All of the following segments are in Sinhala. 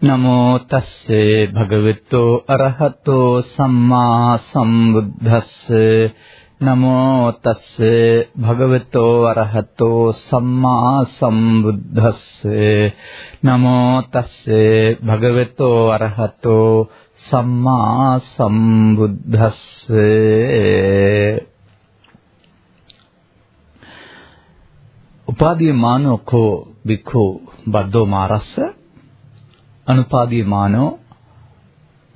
නමෝ තස්සේ භගවතු අරහතෝ සම්මා සම්බුද්දස්සේ. නමෝ තස්සේ භගවතු අරහතෝ සම්මා සම්බුද්දස්සේ. නමෝ තස්සේ භගවතු අරහතෝ සම්මා සම්බුද්දස්සේ. උපාදී මානෝකෝ වික්ඛු බද්දෝ මාරස්ස. අනුපාදී මානෝ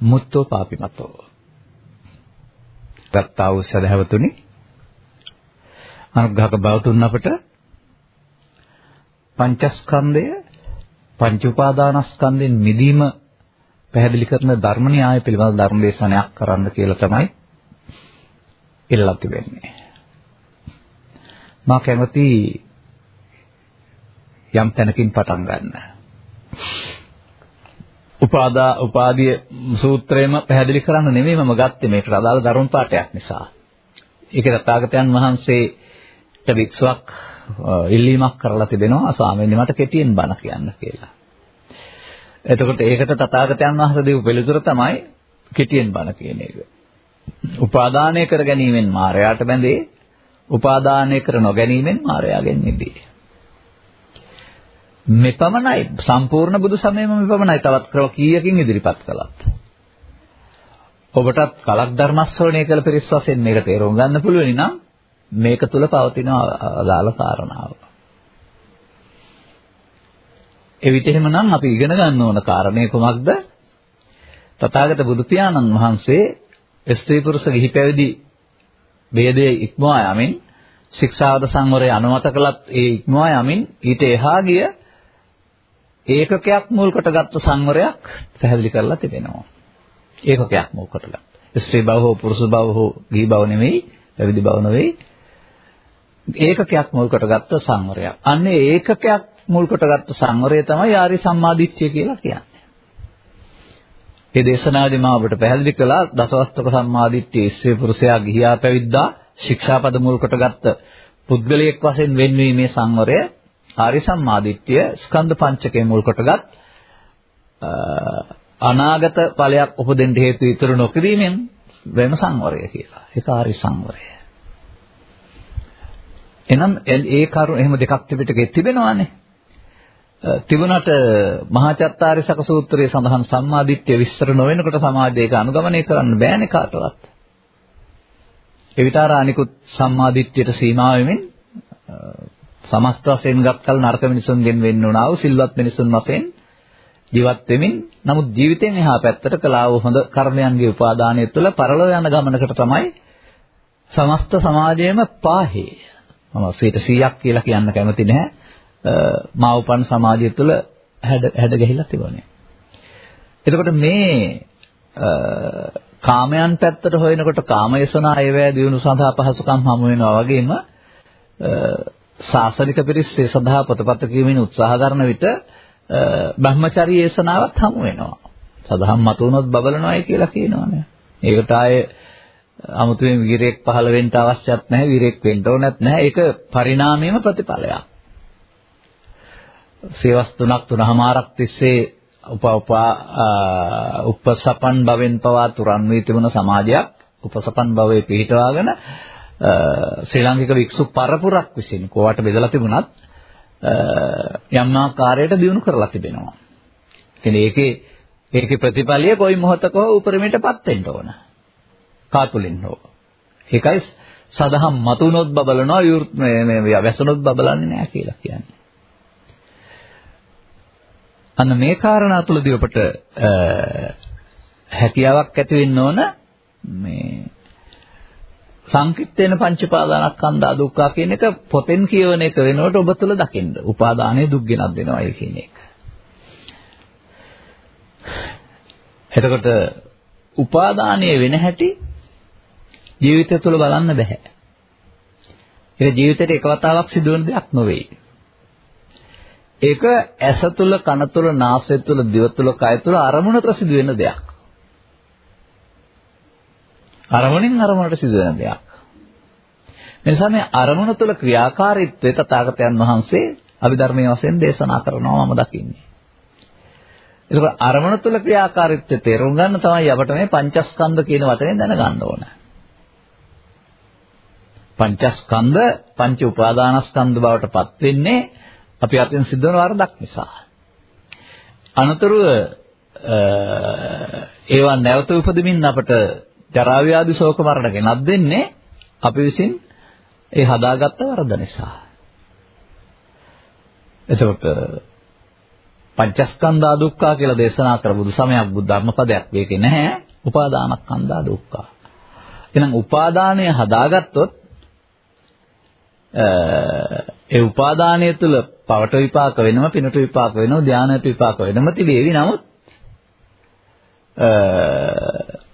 මුත්තෝ පාපිමතෝ ගත්තා වූ සදහවතුනි අනුග්‍රහක බවතුන් අපට පංචස්කන්ධය පංච උපාදානස්කන්ධෙන් මිදීම පැහැදිලි කරන ධර්ම න්‍යාය පිළිබඳ ධර්ම දේශනයක් කරන්න කියලා තමයි ඉල්ලලා තිබෙන්නේ. මා කැමති යම් තැනකින් පටන් ගන්න. උපාදා උපාදී සූත්‍රයම පැහැදිලි කරන්න නෙමෙයි මම ගත්තේ මේකට අදාළ ධර්ම පාඩයක් නිසා. ඒකේ තථාගතයන් වහන්සේට වික්ෂුවක් ඉල්ලීමක් කරලා තිබෙනවා ස්වාමීනි මට කෙටියෙන් බණ කියන්න කියලා. එතකොට ඒකට තථාගතයන් වහන්සේ දීපු පිළිතුර තමයි කෙටියෙන් බණ කියන එක. උපාදානය කර ගැනීමෙන් මායයට බැඳේ උපාදානය කර නොගැනීමෙන් මායයෙන් මිදී. මෙපමණයි සම්පූර්ණ බුදු සමයම මෙපමණයි තවත් ක්‍රම කීයකින් ඉදිරිපත් කළත් ඔබටත් කලක් ධර්ම ශ්‍රවණය කළ පිරිස් වශයෙන් මේක තේරුම් ගන්න පුළුවන් නම් මේක තුල පවතින අදාළ කාරණාව. එවිට එහෙමනම් අපි ඉගෙන ගන්න ඕන කාරණේ කොමක්ද? තථාගත බුදු පියාණන් වහන්සේ ස්ත්‍රී පුරුෂ ගිහි පැවිදි ભેදයේ ඉක්මවා යමින් ශික්ෂාවද සංවරය අනුමත කළත් ඒ ඉක්මවා යමින් ඊට එහා ගිය ඒකකයක් මුල් කොටගත්තු සංවරයක් පැහැදිලි කරලා තිබෙනවා. ඒකකයක් මුල් කොටගත්. ස්ත්‍රී භව හෝ පුරුෂ භව හෝ ගිහි භව නෙමෙයි, පැවිදි භව නෙවෙයි. ඒකකයක් මුල් කොටගත්තු සංවරයක්. අන්නේ ඒකකයක් මුල් කොටගත්තු සංවරය තමයි ආර්ය සම්මාදිට්ඨිය කියලා කියන්නේ. මේ දේශනාවේදී මම ඔබට පැහැදිලි කළා දසවස්තක සම්මාදිට්ඨිය ස්ත්‍රී පුරුෂයා ගිහියා පැවිද්දා ශික්ෂාපද මුල් කොටගත්ත පුද්ගලයෙක් වශයෙන් වෙන්වීමේ සංවරය ආර්ය සම්මාදිට්ඨිය ස්කන්ධ පංචකයේ මුල් කොටගත් අනාගත ඵලයක් උපදින්න හේතු ඉතුරු නොකිරීමෙන් වෙන සංවරය කියලා. ඒක ආර්ය සංවරය. එනම් ඒ කරුණ එහෙම දෙකක් ත්‍රිපිටකයේ තිබෙනවානේ. තිබුණට මහා චත්තාරිසක සූත්‍රයේ සඳහන් සම්මාදිට්ඨිය විස්තර නොවෙනකොට සමාජයක අනුගමනය කරන්න බෑනේ කාටවත්. එවිතර අනිකුත් සම්මාදිට්ඨියට සීමා වෙමින් සමස්ත වශයෙන් ගත්කල් නරක මිනිසුන්ගෙන් වෙන්න උනා වූ සිල්වත් මිනිසුන් වශයෙන් ජීවත් වෙමින් නමුත් ජීවිතයෙන් එහා පැත්තට කළා වූ හොඳ කර්මයන්ගේ උපාදානය තුළ පරලෝ යන ගමනකට තමයි සමස්ත සමාජයේම පාහේ. මම 100ක් කියලා කියන්න කැමති නැහැ. මා උපන් සමාජය තුළ හැඩ හැඩ ගහිලා තිබුණේ. එතකොට මේ කාමයන් පැත්තට හොයනකොට කාමයසනා ඒවැය දිනු සඳහා පහසුකම් හමු වෙනවා වගේම ශාසනික පිරිස් ඒ සඳහා පොතපත කියමින් උත්සාහ කරන විට බ්‍රහ්මචාරී ඒසනාවත් හමු වෙනවා. සදහම් මතුනොත් බබලනවායි කියලා කියනවානේ. ඒකට ආයේ 아무තුවෙන් වීරයෙක් පහළ වෙන්න අවශ්‍යත් නැහැ වීරයෙක් වෙන්න ඕනත් නැහැ. ඒක පරිණාමයේම ප්‍රතිඵලයක්. සේවස් තුනක් තුනමාරක් තිස්සේ උප උප උපසපන් භවෙන් පවා තුරන් වී තිබුණ සමාජයක් උපසපන් භවයේ පිහිටවාගෙන ශ්‍රී ලාංකික වික්ෂු පරපුරක් විසින් කෝවට බෙදලා තිබුණත් යම් ආකාරයකට දිනු කරලා තිබෙනවා. කියන්නේ ඒකේ ඒකේ ප්‍රතිඵලය කොයි මොහොතක හෝ උපරිමයටපත් වෙන්න ඕන. කාතුලින් හෝ. ඒකයි සදහම් මතුනොත් බබලනවා මේ මේ වැසුනොත් බබලන්නේ නැහැ කියලා කියන්නේ. අන්න මේ කාරණා තුළදී අපට හැකියාවක් ඇති වෙන්න ඕන මේ සංකිට්ඨේන පංචපාදානස්කන්ධා දුක්ඛ කියන එක පොතෙන් කියවන එක වෙනකොට ඔබ තුල දකින්න. උපාදානයේ දුක් ගෙනත් දෙනවා ඒ කියන එක. එතකොට උපාදානයේ වෙන හැටි ජීවිතය තුළ බලන්න බෑ. ඒක ජීවිතේට එක වතාවක් සිදුවන දෙයක් නෙවෙයි. ඒක ඇස තුළ, කන තුළ, නාසය තුළ, දිව තුළ, කය තුළ අරමුණට සිදුවෙන දෙයක්. අරමුණෙන් අරමුණට සිදුවෙන දෙයක්. එනිසා මේ අරමුණ තුළ ක්‍රියාකාරීත්වය තථාගතයන් වහන්සේ අභිධර්මයේ වශයෙන් දේශනා කරනවා මම දකින්නේ. ඒක අරමුණ තුල ක්‍රියාකාරීත්වය තේරුම් ගන්න තමයි අපිට මේ පංචස්කන්ධ කියන වචනේ දැනගන්න ඕන. පංචස්කන්ධ පංච උපාදානස්කන්ධ බවට පත් වෙන්නේ අපි අතින් සිද්ධ වන වරදක් නිසා. අනතුරුව ඒවා නැවත උපදමින් අපට ජරා ව්‍යාධි ශෝක මරණ ගෙනත් දෙන්නේ අපි විසින් ඒ හදාගත්ත වරද නිසා. එතකොට පංචස්කන්ධා දුක්ඛ කියලා දේශනා කර බුදු සමයක් බුද්ධ ධර්මපදයක් මේකේ නැහැ. උපාදානස්කන්ධා දුක්ඛ. එහෙනම් උපාදානය හදාගත්තොත් ඒ උපාදානය තුළ පවට විපාක වෙනම පිනට විපාක වෙනම ධානයට විපාක වෙනම තිබේවි. නමුත්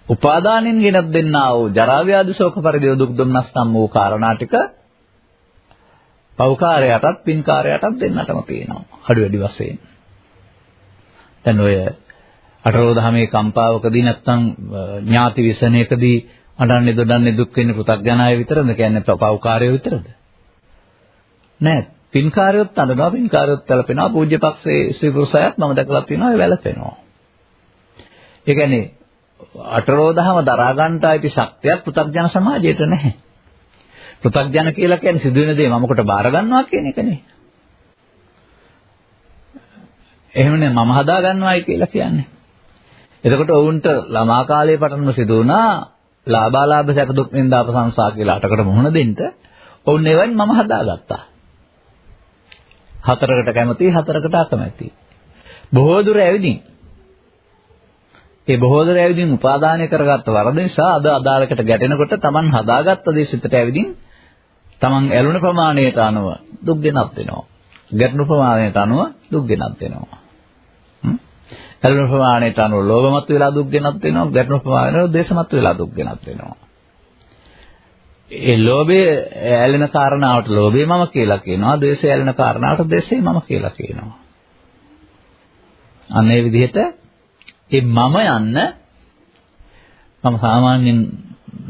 උපාදානෙන් ගෙනත් දෙන්නා වූ ජරා ව්‍යාධි ශෝක පරිදේව දුක් දුම්නස් සම් වූ කාරණා ටික පෞකාරයටත් පින්කාරයටත් දෙන්නටම තියෙනවා. අඩු වැඩි වශයෙන්. දැන් ඔය අටරෝදහමේ කම්පාවකදී නැත්තම් ඥාති විසනයකදී අඬන්නේ දොඩන්නේ දුක් වෙන්නේ පෘථග්ජනය විතරද කියන්නේ පෞකාරය විතරද? නෑ. පින්කාරයොත් අඬනවා පින්කාරයොත් තලපෙනවා පූජ්‍යපක්ෂයේ ස්ත්‍රී පුරුෂයත් මම දැකලා තියෙනවා ඒ වැළපෙනවා. ඒ කියන්නේ අටරෝදහම දරා ගන්නට ඇති ශක්තියක් පෘථග්ජන සමාජයට නැහැ. පෘථග්ජන කියලා කියන්නේ සිදුවෙන දේ මමකට බාර ගන්නවා කියන එකනේ. එහෙමනේ මම හදා ගන්නවායි කියලා කියන්නේ. එතකොට ඔවුන්ට ළමා කාලයේ පටන්ම සිදු වුණා ලාභාලාභ සැප දුක් නින්දා ප්‍රශංසා කියලා අටකට මුහුණ දෙන්න. ඔවුන් ඒවෙන් මම හදාගත්තා. හතරකට කැමති හතරකට අකමැති. බොහෝ දුර ඇවිදින් ඒ බොහෝ දුර ඇවිදින් උපාදානය කරගත්ත වරද නිසා අද අදාළකට ගැටෙනකොට Taman හදාගත්ත දේ සිතට ඇවිදින් Taman ඇලුන ප්‍රමාණයට අනුව දුක් ගෙනත් වෙනවා. ගැටුණු ප්‍රමාණයට අනුව දුක් ගෙනත් වෙනවා. ඇලුන ප්‍රමාණයට අනුව ලෝභමත් වෙලා දුක් ගෙනත් වෙනවා. ගැටුණු ප්‍රමාණයට දේශමත් වෙලා දුක් ගෙනත් වෙනවා. ඒ ලෝභය ඇලෙන කාරණාවට ලෝභය මම කියලා කියනවා. ද්වේෂය ඇලෙන කාරණාවට ද්වේෂය මම කියලා කියනවා. අන්න ඒ විදිහට ඒ මම යන්න මම සාමාන්‍යයෙන්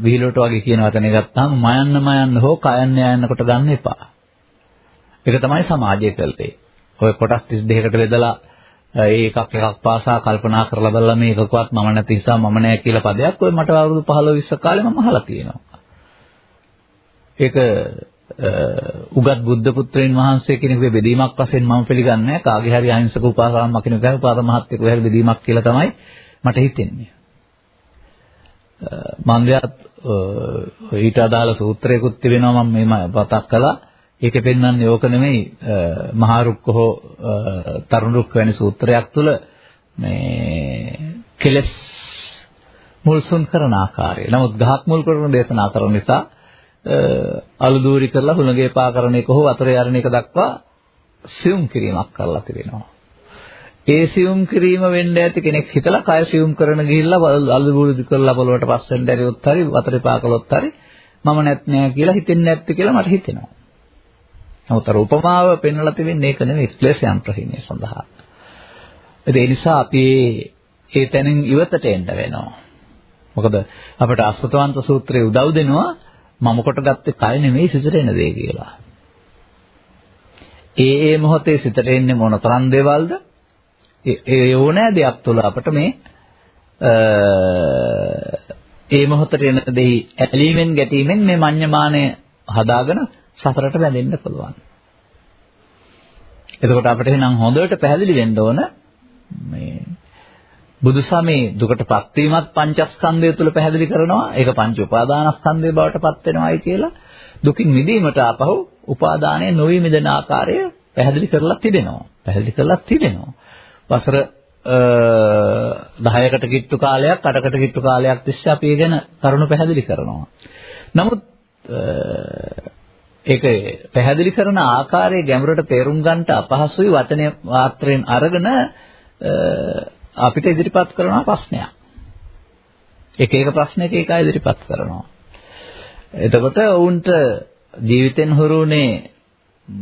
විහිළුවට වගේ කියන වචනේ ගත්තාම මයන්න මයන්න හෝ කයන්න යන්නකොට ගන්න එපා. ඒක තමයි සමාජය කළේ. ඔය කොටස් 32කට බෙදලා ඒ එකක් එකක් පාසා කල්පනා කරලා බලලා මේකකවත් මම නැති නිසා මම නෑ කියලා පදයක් ඔය මට අවුරුදු 15 20 කාලේ මම අහලා තියෙනවා. ඒක උගත් බුද්ධ පුත්‍රයන් වහන්සේ කෙනෙකුගේ බෙදීමක් වශයෙන් මම පිළිගන්නේ නැහැ. කාගේ හරි අහිංසක උපාසකම් කෙනෙකුගේ උපාද මහත්යෙකුගේ හරි බෙදීමක් කියලා තමයි මට හිතෙන්නේ. මන්දයත් ඊට අදාළ සූත්‍රයකුත් තිබෙනවා මම මේ පතක් කළා. ඒකේ පෙන්වන්නේ ඕක නෙමෙයි මහා රුක්ක හෝ තරුණ රුක්ක වැනි සූත්‍රයක් තුල මේ කෙලස් මුල්සුන් කරන ආකාරය. නමුත් ගහක් මුල් කරන දේශනා කරන නිසා අලු දූරි කරලා හුළඟේ පා කරන එක හෝ වතුර යරන එක දක්වා සියුම් කිරීමක් කරලා තිබෙනවා. ඒ සියුම් කිරීම වෙන්න ඇති කෙනෙක් හිතලා කය සියුම් කරන ගිහිල්ලා අලු දූරි කරලා පොළොවට පස්සෙන් දැරියොත් හරි වතුරේ පා කළොත් හරි මම නැත් නෑ කියලා හිතෙන්නේ නැත්තේ කියලා මට හිතෙනවා. නමුත් අර උපමාව පෙන්වලා තිබෙන්නේ ඒක නෙමෙයි ක්ලේශයන් ප්‍රහීණය සඳහා. ඒ නිසා අපි ඒ තැනින් ඉවතට එන්න වෙනවා. මොකද අපිට අසතවන්ත සූත්‍රයේ උදව් දෙනවා මම කොට ගත්තේ කය නෙමෙයි සිතට එන දේ කියලා. ඒ ඒ මොහොතේ සිතට එන්නේ මොන තරම් දේවල්ද? ඒ ඕනෑ දෙයක් තුළ අපිට මේ ඒ මොහොතට එන දෙහි ඇලීමෙන් ගැටීමෙන් මේ මඤ්ඤමානය හදාගෙන සතරට බැඳෙන්න පුළුවන්. එතකොට අපිට එහෙනම් හොඳට පැහැදිලි වෙන්න ඕන මේ බුදුසමේ දුකටපත් වීමත් පංචස්කන්ධය තුල පැහැදිලි කරනවා. ඒක පංච උපාදානස්කන්ධය බවට පත් වෙනවායි කියලා. දුකින් මිදීමට ආපහු උපාදානයේ නොවි මිදෙන ආකාරය පැහැදිලි කරලා තිබෙනවා. පැහැදිලි කරලා තිබෙනවා. වසර 10කට කිට්ටු කාලයක් 8කට කිට්ටු කාලයක් තිස්සේ අපි ඒ ගැන කරුණු පැහැදිලි කරනවා. නමුත් ඒක පැහැදිලි කරන ආකාරයේ ගැඹුරට තේරුම් ගන්නට අපහසුයි වචනය මාත්‍රයෙන් අරගෙන අපිට ඉදිරිපත් කරන ප්‍රශ්නයක්. එක එක ප්‍රශ්නයක එක ඉදිරිපත් කරනවා. එතකොට වුන්ට ජීවිතෙන් හුරුුනේ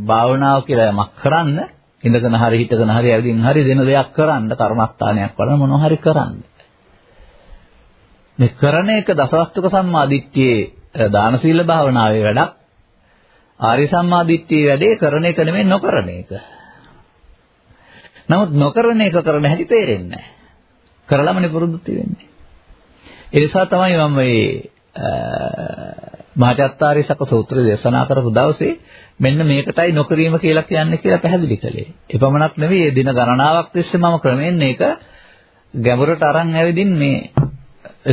භාවනාව කියලා යමක් කරන්න ඉඳගෙන හරි හිටගෙන හරි ඇවිදින් හරි දෙන දෙයක් කරන්න කර්මස්ථානයක් වඩන මොනවා හරි කරන්න. මේ කරන එක දසවස්තුක සම්මාදිට්ඨියේ දාන සීල භාවනාවේ වැඩක් ආර්ය සම්මාදිට්ඨියේ වැඩේ කරන එක නෙමෙයි නොකරන එක. නමුත් නොකරන එක කරන හැටි තේරෙන්නේ නැහැ. කරලමනේ පුරුදු වෙන්නේ. ඒ නිසා තමයි මම මේ මහජත්තාරි සක සූත්‍රය දේශනා කරපු දවසේ මෙන්න මේකටයි නොකිරීම කියලා කියන්නේ කියලා පැහැදිලි කළේ. එපමණක් නෙවෙයි මේ දින ගණනාවක් තිස්සේ මම ක්‍රමයෙන් මේක ගැඹුරට අරන් ඇවිදින් මේ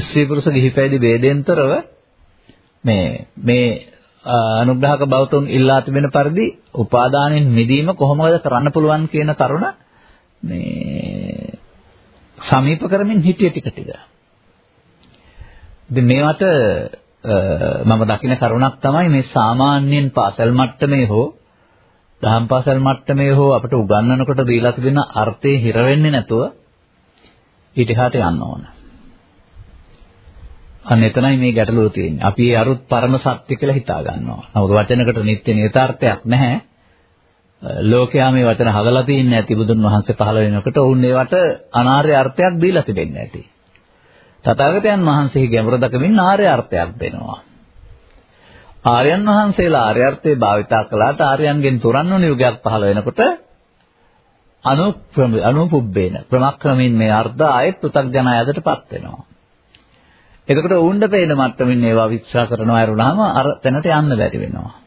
ස්ත්‍රී පුරුෂ ගිහි පැවිදි ભેදෙන්තරව මේ මේ අනුග්‍රහක බෞතුන් ඉල්ලා තිබෙන පරිදි උපාදානෙන් මිදීම කොහොමද කරන්න පුළුවන් කියන කරුණ මේ සමීප කරමින් හිටිය ටික ටික. ඉතින් මේවට මම දකින කරුණක් තමයි මේ සාමාන්‍යයෙන් පාසල් මට්ටමේ හෝ දහම් පාසල් මට්ටමේ හෝ අපිට උගන්වනකොට දීලා තිබෙන අර්ථේ හිර වෙන්නේ නැතුව ඊට එහාට යන්න ඕන. අන්න එතනයි මේ ගැටලුව තියෙන්නේ. අපි ඒ අරුත් පරම සත්‍ය කියලා හිතා ගන්නවා. නමුත් වචනකට නිත්‍ය නියතාර්ථයක් නැහැ. ලෝකයා මේ වචන හදලා තින්නේ නැති බුදුන් වහන්සේ පහළ වෙනකොට ඔවුන් ඒවට අනාර්ය අර්ථයක් දීලා තිබෙන්නේ නැති. තථාගතයන් වහන්සේ ගැඹුර දකමින් ආර්ය අර්ථයක් දෙනවා. ආර්යයන් වහන්සේලා ආර්ය අර්ථේ භාවිතා කළාට ආර්යයන්ගෙන් තුරන් වුණ යුගයක් පහළ වෙනකොට අනුක්‍රම අනුපුබ්බේන ක්‍රමක්‍රමින් මේ අර්ථ ආයෙත් පෘථග්ජනයදටපත් වෙනවා. එතකොට උණ්ඩ පේන මට්ටමින් ඒවා විශ්වාස කරනවා ඇරුණාම අර තැනට යන්න බැරි වෙනවා.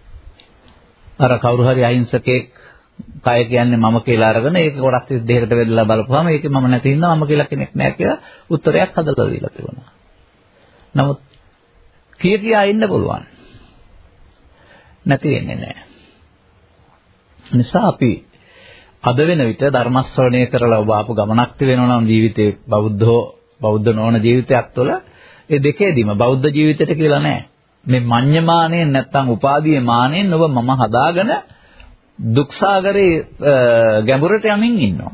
අර කවුරු හරි අහිංසකෙක් කය කියන්නේ මම කියලා අරගෙන ඒක කොටස් 32කට බෙදලා බලපුවාම ඒකේ මම නැති හින්දා මම කියලා කෙනෙක් නැහැ කියලා උත්තරයක් හදලා දීලා තිබුණා. නමුත් කිය කියා ඉන්න පුළුවන්. නැති වෙන්නේ නැහැ. නිසා අපි අද වෙන විට ධර්ම ශ්‍රවණය කරලා ඔබ ආපු ගමනක් වෙනවා නම් ජීවිතේ බෞද්ධෝ බෞද්ධ නොවන ජීවිතයක් තුළ ඒ දෙකේදීම බෞද්ධ ජීවිතයට කියලා නැහැ. මේ මඤ්ඤමාණයෙන් නැත්තම් උපාදීය මාණයෙන් ඔබ මම හදාගෙන දුක්සාගරේ ගැඹුරට යමින් ඉන්නවා.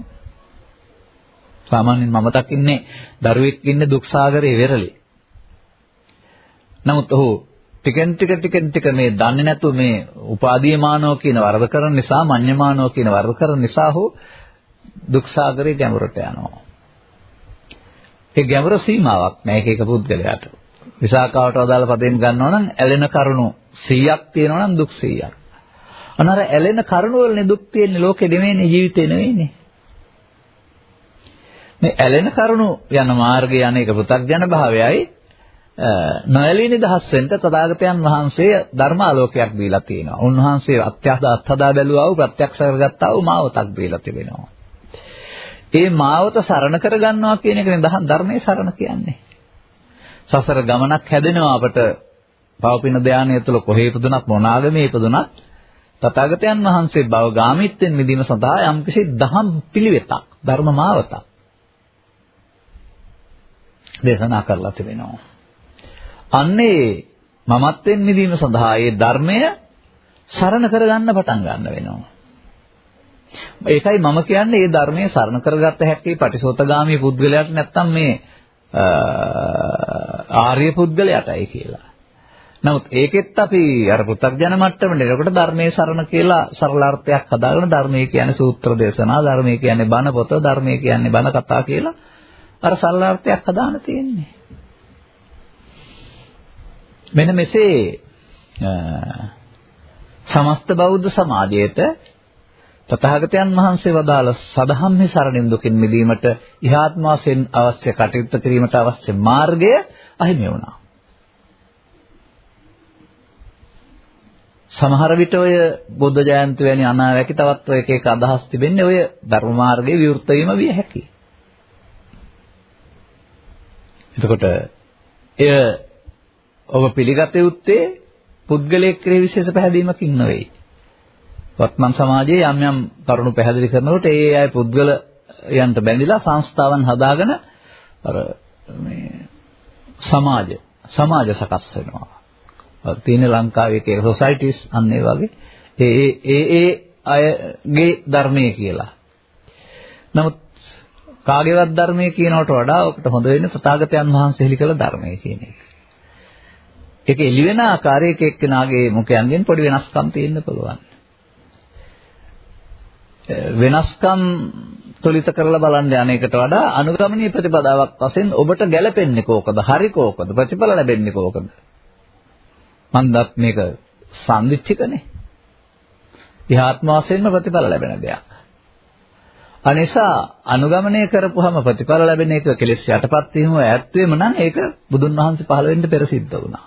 සාමාන්‍යයෙන් මම දකින්නේ දරුවෙක් ඉන්නේ දුක්සාගරේ වෙරළේ. නමුත් ඔහු ටිකෙන් ටික ටිකෙන් ටික මේ දන්නේ නැතුව මේ උපාදීයමානෝ කියන වරද කරන නිසා මඤ්ඤමානෝ කියන වරද කරන නිසා ඔහු දුක්සාගරේ ගැඹුරට යනවා. ඒ ගැඹුර සීමාවක් නැහැ එක එක පුද්ගලයාට. විසාකාවට අදාළ පදයෙන් ගන්නවා නම් ඇලෙන කරුණු 100ක් තියෙනවා නම් දුක් 100ක්. අනර ඇලෙන කරුණ වලනේ දුක් තියෙන්නේ ලෝකෙ නෙවෙයිනේ ජීවිතේ නෙවෙයිනේ. මේ ඇලෙන කරුණු යන මාර්ගය යන එක පෘථග්ජන භාවයයි නොඇලී නිදහස් වෙන්න තථාගතයන් වහන්සේ ධර්මාලෝකයක් දීලා තියෙනවා. උන්වහන්සේ අත්‍යහද අත්හදා බැලුවා වූ ප්‍රත්‍යක්ෂ කරගත්තා වූ මාවතක් දීලා තිබෙනවා. ඒ මාවත සරණ කරගන්නවා කියන එකනේ දහම් ධර්මයේ සරණ කියන්නේ. සසර ගමනක් හැදෙනවා අපට පවපින ධානය තුළ කොහේ ඉපදුනත් මොන ආගමේ ඉපදුනත් තථාගතයන් වහන්සේ භව ගාමිත්වෙන් මිදීම සඳහා යම්කිසි දහම් පිළිවෙතක් ධර්ම මාවතක් දේශනා කරලා තිබෙනවා. අන්නේ මමත්වෙන් මිදීම සඳහා මේ ධර්මය සරණ කරගන්න පටන් ගන්න වෙනවා. ඒකයි මම කියන්නේ මේ ධර්මයේ සරණ කරගත්ත හැකි පටිසෝතගාමී පුද්ගලයාට නැත්තම් මේ ආර්ය පුද්ගලයාටයි කියලා. නමුත් ඒකෙත් අපි අර පු탁ජන මට්ටමේ එනකොට ධර්මයේ සරණ කියලා සරලාර්ථයක් හදාගෙන ධර්මයේ කියන්නේ සූත්‍ර දේශනා ධර්මයේ කියන්නේ බණ පොත ධර්මයේ කියන්නේ බණ කතා කියලා අර සරලාර්ථයක් හදාන තියෙන්නේ. මෙන්න මෙසේ සමස්ත බෞද්ධ සමාජයේත තථාගතයන් වහන්සේ වදාළ සදහම්හි සරණින් දුකින් මිදීමට ඉහාත්ම වශයෙන් අවශ්‍ය කටයුතු කිරීමට අවශ්‍ය මාර්ගය අහිමි වුණා. සමහර විට ඔය බුද්ධ ජයන්ති වැනි අනාවැකි තවත් ඔය එක එක අදහස් තිබෙන්නේ ඔය ධර්ම මාර්ගයේ විවෘත වීම විය හැකියි. එතකොට එය ඔබ පිළිගත යුත්තේ පුද්ගලයෙක් කෙරෙහි විශේෂ පැහැදීමකින් නෙවෙයි. වත්මන් සමාජයේ යම් යම් කරුණු පැහැදිලි කරනකොට ඒ අය පුද්ගලයන්ට බැඳිලා සංස්ථාවන් හදාගෙන අර මේ සමාජ සමාජ සකස් වෙනවා. තියෙන ලංකාවේ එක සොසයිටිස් අන්න ඒ වගේ ඒ ඒ ඒ අයගේ ධර්මයේ කියලා. නමුත් කාගේවත් ධර්මයේ කියනවට වඩා ඔකට හොඳ වෙන්නේ තථාගතයන් වහන්සේ හෙළි කළ ධර්මයේ කියන එක. ඒක එළි වෙන ආකාරයක එක්කෙනාගේ මුඛයන්ගෙන් පොඩි වෙනස්කම් තියෙන්න පුළුවන්. වෙනස්කම් තුලිත කරලා බලන්න යන්නේකට වඩා අනුගමනීය ප්‍රතිපදාවක් වශයෙන් ඔබට ගැළපෙන්නේ කෝකද? හරි කෝකද? ප්‍රතිඵල ලැබෙන්නේ කෝකද? මන්දත් මේක සම්දිච්චකනේ. ඉහාත්ම වශයෙන්ම ප්‍රතිඵල ලැබෙන දෙයක්. අනිසා අනුගමනය කරපුවම ප්‍රතිඵල ලැබෙන එක කෙලෙස් යටපත් වීම ඈත්වීම නම් ඒක බුදුන් වහන්සේ පහළ වෙන්න පෙර සිද්ධ වුණා.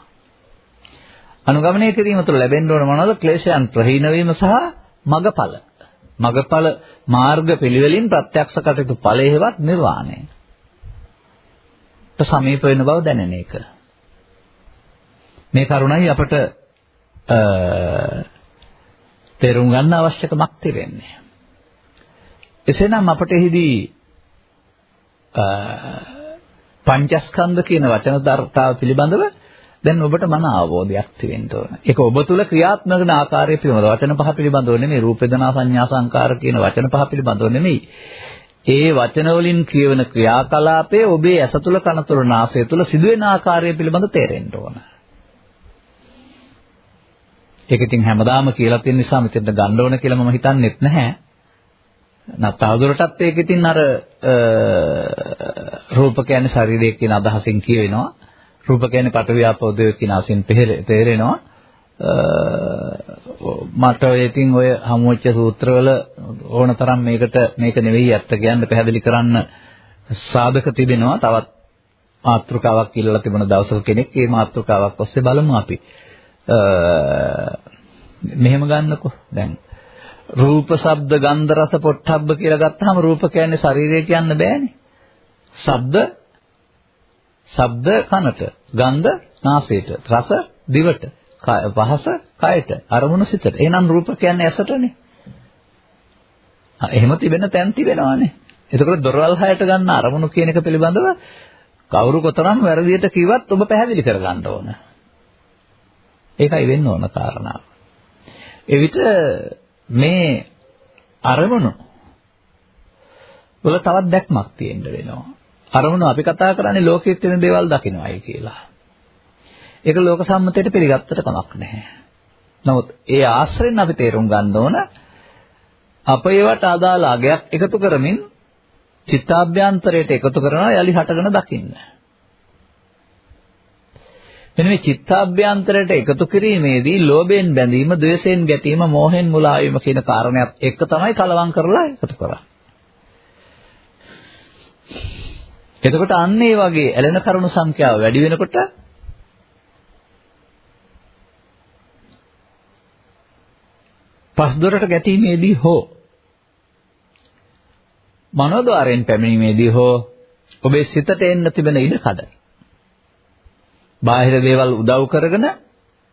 අනුගමනය කිරීම තුළ ලැබෙන්න ඕන මොනවද? ක්ලේශයන් ප්‍රහීන වීම සහ මගඵල. මගඵල මාර්ග පිළිවෙලින් ප්‍රත්‍යක්ෂ කටයුතු ඵලයේවත් නිර්වාණය. සමීප වෙන බව දැනෙන එක. මේ කරුණයි අපට තේරුම් ගන්න අවශ්‍යකමක් තිබෙන්නේ. එසේනම් අපට එහිදී පංචස්කන්ධ කියන වචන ධර්තාව පිළිබඳව දැන් ඔබට මන අවබෝධයක් තියෙන්න ඕන. ඒක ඔබ තුල ක්‍රියාත්මක වෙන ආකාරය පිළිබඳව වචන පහ පිළිබඳව නෙමෙයි රූප වේදනා සංඥා සංකාර කියන වචන පහ පිළිබඳව නෙමෙයි. ඒ වචන වලින් කියවන ක්‍රියාකලාපයේ ඔබේ ඇස තුල කන තුල නාසය තුල සිදුවෙන ආකාරය පිළිබඳව තේරෙන්න ඕන. ඒක ඉතින් හැමදාම කියලා තියෙන නිසා මෙතෙන්ට ගන්න ඕන කියලා මම හිතන්නේත් නැහැ. නැත්නම් ඒක ඉතින් අර රූප කියන්නේ ශරීරය කියන අදහසින් කියවෙනවා. රූප කියන්නේ පටවියාපෝදය කියන අසින් තේරෙනවා. මට ඔය ඉතින් ඔය හමුවෙච්ච සූත්‍රවල ඕනතරම් මේකට මේක නෙවෙයි ඇත්ත කියන්න පැහැදිලි කරන්න සාධක තිබෙනවා. තවත් මාත්‍රකාවක් ඉල්ලලා තිබුණ දවසක කෙනෙක් ඒ මාත්‍රකාවක් ඔස්සේ බලමු අපි. මෙහෙම ගන්නකො. දැන් රූප, ශබ්ද, ගන්ධ, රස, පොට්ටබ්බ කියලා ගත්තාම රූප කියන්නේ ශරීරය කියන්න බෑනේ. ශබ්ද ශබ්ද කනට, ගන්ධ නාසයට, රස දිවට, පහස කයට, අරමුණු සිතට. එහෙනම් රූප කියන්නේ ඇසටනේ. එහෙම තිබෙන තැන් තිබෙනවානේ. එතකොට දොරවල් හයට ගන්න අරමුණු කියන එක පිළිබඳව කවුරු කොතරම් වැරදියට කිව්වත් ඔබ පැහැදිලි කරගන්න ඕන. ඒකයි වෙන්න ඕන කාරණාව. එවිට මේ අරමුණු වල තවත් දැක්මක් තියෙන්න වෙනවා. අරමුණු අපි කතා කරන්නේ ලෝකෙත් වෙන දේවල් දකින්නයි කියලා. ඒක ලෝක සම්මතයට පිළිගත්තට කමක් නැහැ. නමුත් ඒ ආශ්‍රයෙන් අපි තේරුම් ගන්න ඕන අප ඒවට අදාළ අගයක් එකතු කරමින් චිත්තාභ්‍යන්තරයට එකතු කරනවා යලි හටගෙන දකින්න. මෙන්න මේ චිත්තාභ්‍යන්තරයට එකතු කිරීමේදී ලෝභයෙන් බැඳීම, ద్వේෂයෙන් ගැටීම, මෝහෙන් මුලා වීම කියන කාරණයක් එක තමයි කලවම් කරලා එකතු කරන්නේ. එතකොට අන්න ඒ වගේ ඇලෙන කරුණු සංඛ්‍යාව වැඩි වෙනකොට පස්දොරට ගැටීමේදී හෝ මනෝද්වාරයෙන් පැමිණීමේදී හෝ ඔබේ සිතට එන්න තිබෙන ඉඩ කඩ බාහිර දේවල් උදව් කරගෙන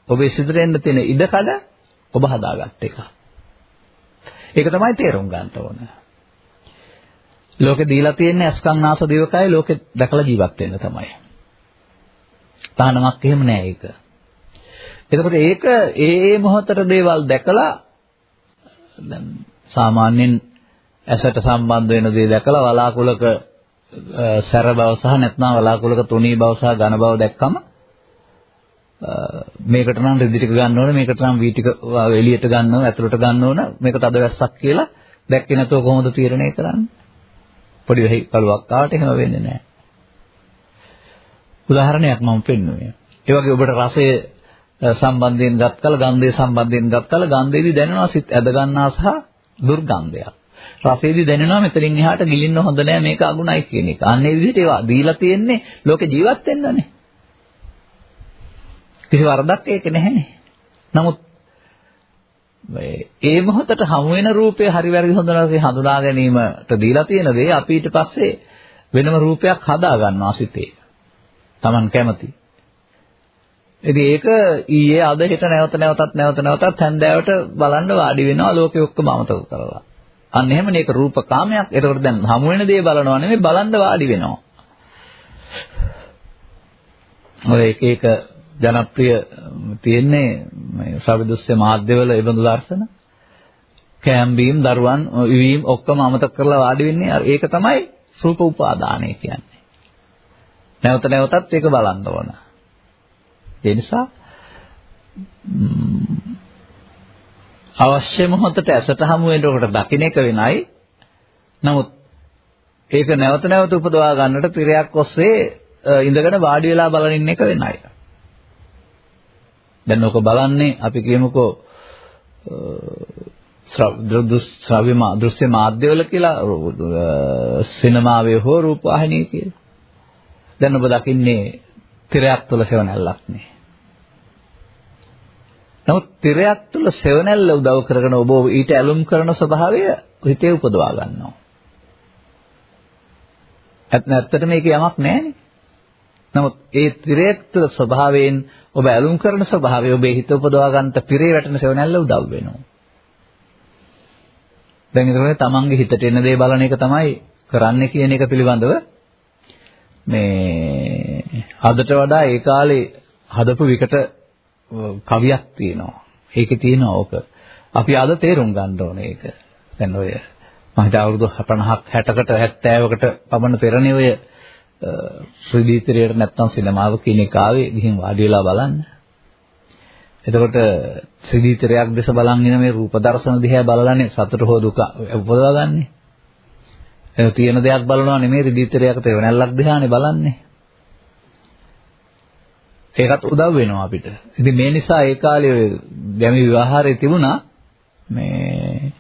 ඔබේ සිතට එන්න තියෙන ඉඩකඩ ඔබ හදාගත්ත එක. ඒක තමයි තේරුම් ගන්න ඕන. ලෝකේ දීලා තියෙන්නේ අස්කම් නාස දිවකයි ලෝකේ දැකලා ජීවත් වෙන්න තමයි. තහනමක් එහෙම නෑ ඒක. එතකොට ඒක ඒ ඒ මොහොතට දේවල් දැකලා දැන් සාමාන්‍යයෙන් ඇසට සම්බන්ධ වෙන දේ දැකලා වලාකුලක සැර බව සහ නැත්නම් වලාකුලක තුනී බව සහ ඝන බව දැක්කම මේකට නම් රෙදි ටික ගන්න ඕන මේකට නම් වී ටික එළියට ගන්න ඕන ඇතුළට ගන්න ඕන මේකට අද වැස්සක් කියලා දැක්කේ නැතුව කොහොමද තීරණය කරන්නේ පොඩි වෙහි කලුවක් ආවට එහෙම වෙන්නේ නැහැ උදාහරණයක් මම පෙන්නුවේ ඒ වගේ ඔබට රසය සම්බන්ධයෙන් ගත් කල ගන්ධය සම්බන්ධයෙන් ගත් කල ගන්ධයේදී දැනෙනවා සිත් ඇද ගන්නා සහ දුර්ගන්ධයක් රසයේදී දැනෙනවා මෙතනින් එහාට ගිලින්න හොඳ නෑ මේක අගුණයි කියන එක. අන්න ඒ විදිහට ඒවා දීලා තියෙන්නේ ලෝකේ ජීවත් වෙන්නනේ. කිසි වරදක් ඒක නැහැනේ. නමුත් ඒ මොහොතට හමු වෙන රූපය හරි වැරදි හොඳ නරක හඳුනා ගැනීමට දීලා තියෙන දේ අපි ඊට පස්සේ වෙනම රූපයක් හදා ගන්නවා සිතේ. Taman කැමති. ඉතින් ඒක ඊයේ අද හෙට නැවත නැවතත් නැවත නැවතත් හැන්දෑවට බලන්න වාඩි වෙනවා ලෝකෙ ඔක්කොම අමතක කරලා. අන්න එහෙමනේ ඒක රූප කාමයක්. ඒකට දැන් හමු වෙන දේ බලනවා නෙමෙයි බලන්න වාඩි වෙනවා. ඔය එක එක ජනප්‍රිය තියෙන්නේ මේ ශ්‍රවදස්ස මාධ්‍යවල ඒ බඳු දර්ශන. කැම්බීම් දරුවන් ඉවීම් ඔක්කොම අමතක කරලා වාඩි වෙන්නේ ඒක තමයි රූප උපාදානය කියන්නේ. නැවත නැවතත් ඒක බලන්න ඕන. ඒ නිසා අවශ්‍ය මොහොතට ඇසට හමු වෙනකොට දකින්න එක වෙනයි. නමුත් ඒක නැවත නැවත උපදවා ගන්නට පිරයක් ඔස්සේ ඉඳගෙන වාඩි වෙලා බලන ඉන්න එක වෙනයි. දැන් ඔක බලන්නේ අපි කියමුකෝ ශ්‍රව්‍ය දෘශ්‍ය මාධ්‍යවල කියලා සිනමාවේ හෝ රූපවාහිනියේ කියලා. දැන් ඔබ දකින්නේ තිරයක් තුල සෙවණැල්ලක් නේ. නමුත් තිරයක් තුල සෙවණැල්ල උදව් කරගෙන ඔබ ඊට ඇලුම් කරන ස්වභාවය හිතේ උපදවා ගන්නවා. ඇත්තට මේක යමක් නැහැනේ. නමුත් ඒ තිරයක් තුල ස්වභාවයෙන් ඔබ ඇලුම් කරන ස්වභාවය ඔබේ හිත උපදවා ගන්නට පිරේ වැටෙන සෙවණැල්ල උදව් වෙනවා. දැන් ඒකනේ තමන්ගේ හිතට එන දේ බලන එක තමයි කරන්නේ කියන එක පිළිබඳව මේ අදට වඩා ඒ කාලේ හදපු විකට කවියක් තියෙනවා. ඒකේ තියෙනවා ඕක. අපි අද තේරුම් ගන්න ඕනේ ඒක. දැන් ඔය මම හිතා අවුරුදු 50ක් 60කට 70කට පමණ පෙරනේ ඔය ශ්‍රීදීතරයට නැත්තම් සිනමාව කියන එක ආවේ ගිහින් වාඩි වෙලා බලන්න. එතකොට ශ්‍රීදීතරයක් දැස බලන් ඉන මේ රූප දර්ශන දිහා බලලානේ සතුට හෝ දුක උපදවාගන්නේ. ඒ තියෙන දෙයක් බලනවා නෙමෙයි ශ්‍රීදීතරයක තේවණල්ලක් දිහානේ බලන්නේ. ඒකත් උදව් වෙනවා අපිට. ඉතින් මේ නිසා ඒ කාලේ ගැමි විවාහාරේ තිබුණා මේ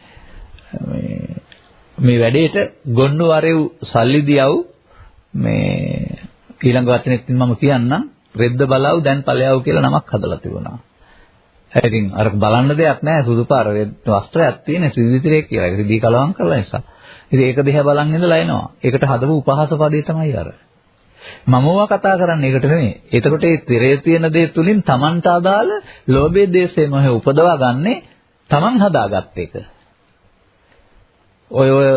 මේ වැඩේට ගොන්නු වරෙව් සල්ලි දියව් මේ ඊළඟ වචනෙත් මම කියන්නම් රෙද්ද බලව් දැන් ඵලයව් කියලා නමක් හදලා තිබුණා. ඉතින් අර බලන්න දෙයක් නැහැ සුදු පාර වස්ත්‍රයක් තියෙන ත්‍රිවිධිතරේ කියලා. ඒක දී කලවම් කරලා නිසා. ඉතින් ඒක දිහා බලන් ඉඳලා එනවා. ඒකට හදපු උපහාස පදේ තමයි අර. මම ඕවා කතා කරන්නේ ඒකට නෙමෙයි. එතකොට මේ තිරේ තියෙන දේ තුලින් Tamanට අදාළ ලෝභයේ දේශේ මොහේ උපදවා ගන්නේ Taman හදාගත්ත එක. ඔය ඔය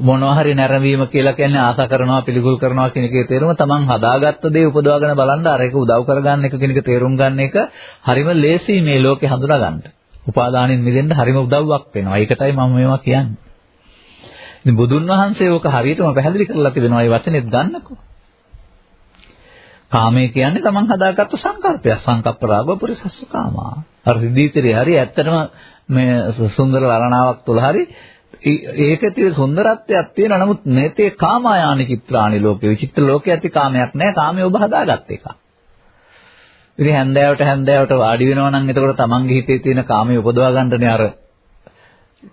මොනවා හරි නැරඹීම කියලා කියන්නේ ආසා කරනවා පිළිකුල් කරනවා කියන එකේ තේරුම තමන් හදාගත්ත දේ උපදවාගෙන බලන්න අර ඒක උදව් කරගන්න එක කියන එක තේරුම් ගන්න එක හරිම ලේසි මේ ලෝකේ හඳුනා ගන්න. උපාදානින් මිදෙන්න හරිම උදව්වක් වෙනවා. ඒකටයි මම මේවා කියන්නේ. ඉතින් බුදුන් වහන්සේ ඕක හරියටම පැහැදිලි කරලා තිබෙනවා. ඒ වචනේත් ගන්නකෝ. කාමය කියන්නේ තමන් හදාගත්ත සංකල්පයක්. සංකප්ප රාගව පුරිසස්ස කාමා. අර රිදීතරේ හරි ඇත්තටම මේ සුන්දර වරණාවක් තුල හරි ඒක තියෙන සුන්දරත්වයක් තියෙනවා නමුත් නැතේ කාමයානි චිත්‍රානි ලෝකේ විචිත්‍ර ලෝකයේ ඇති කාමයක් නැහැ කාමයේ ඔබ හදාගත්ත එක. ඉතින් හැන්දෑවට හැන්දෑවට වාඩි වෙනවා නම් එතකොට තමන්ගේ හිතේ තියෙන කාමයේ උපදවා ගන්නනේ අර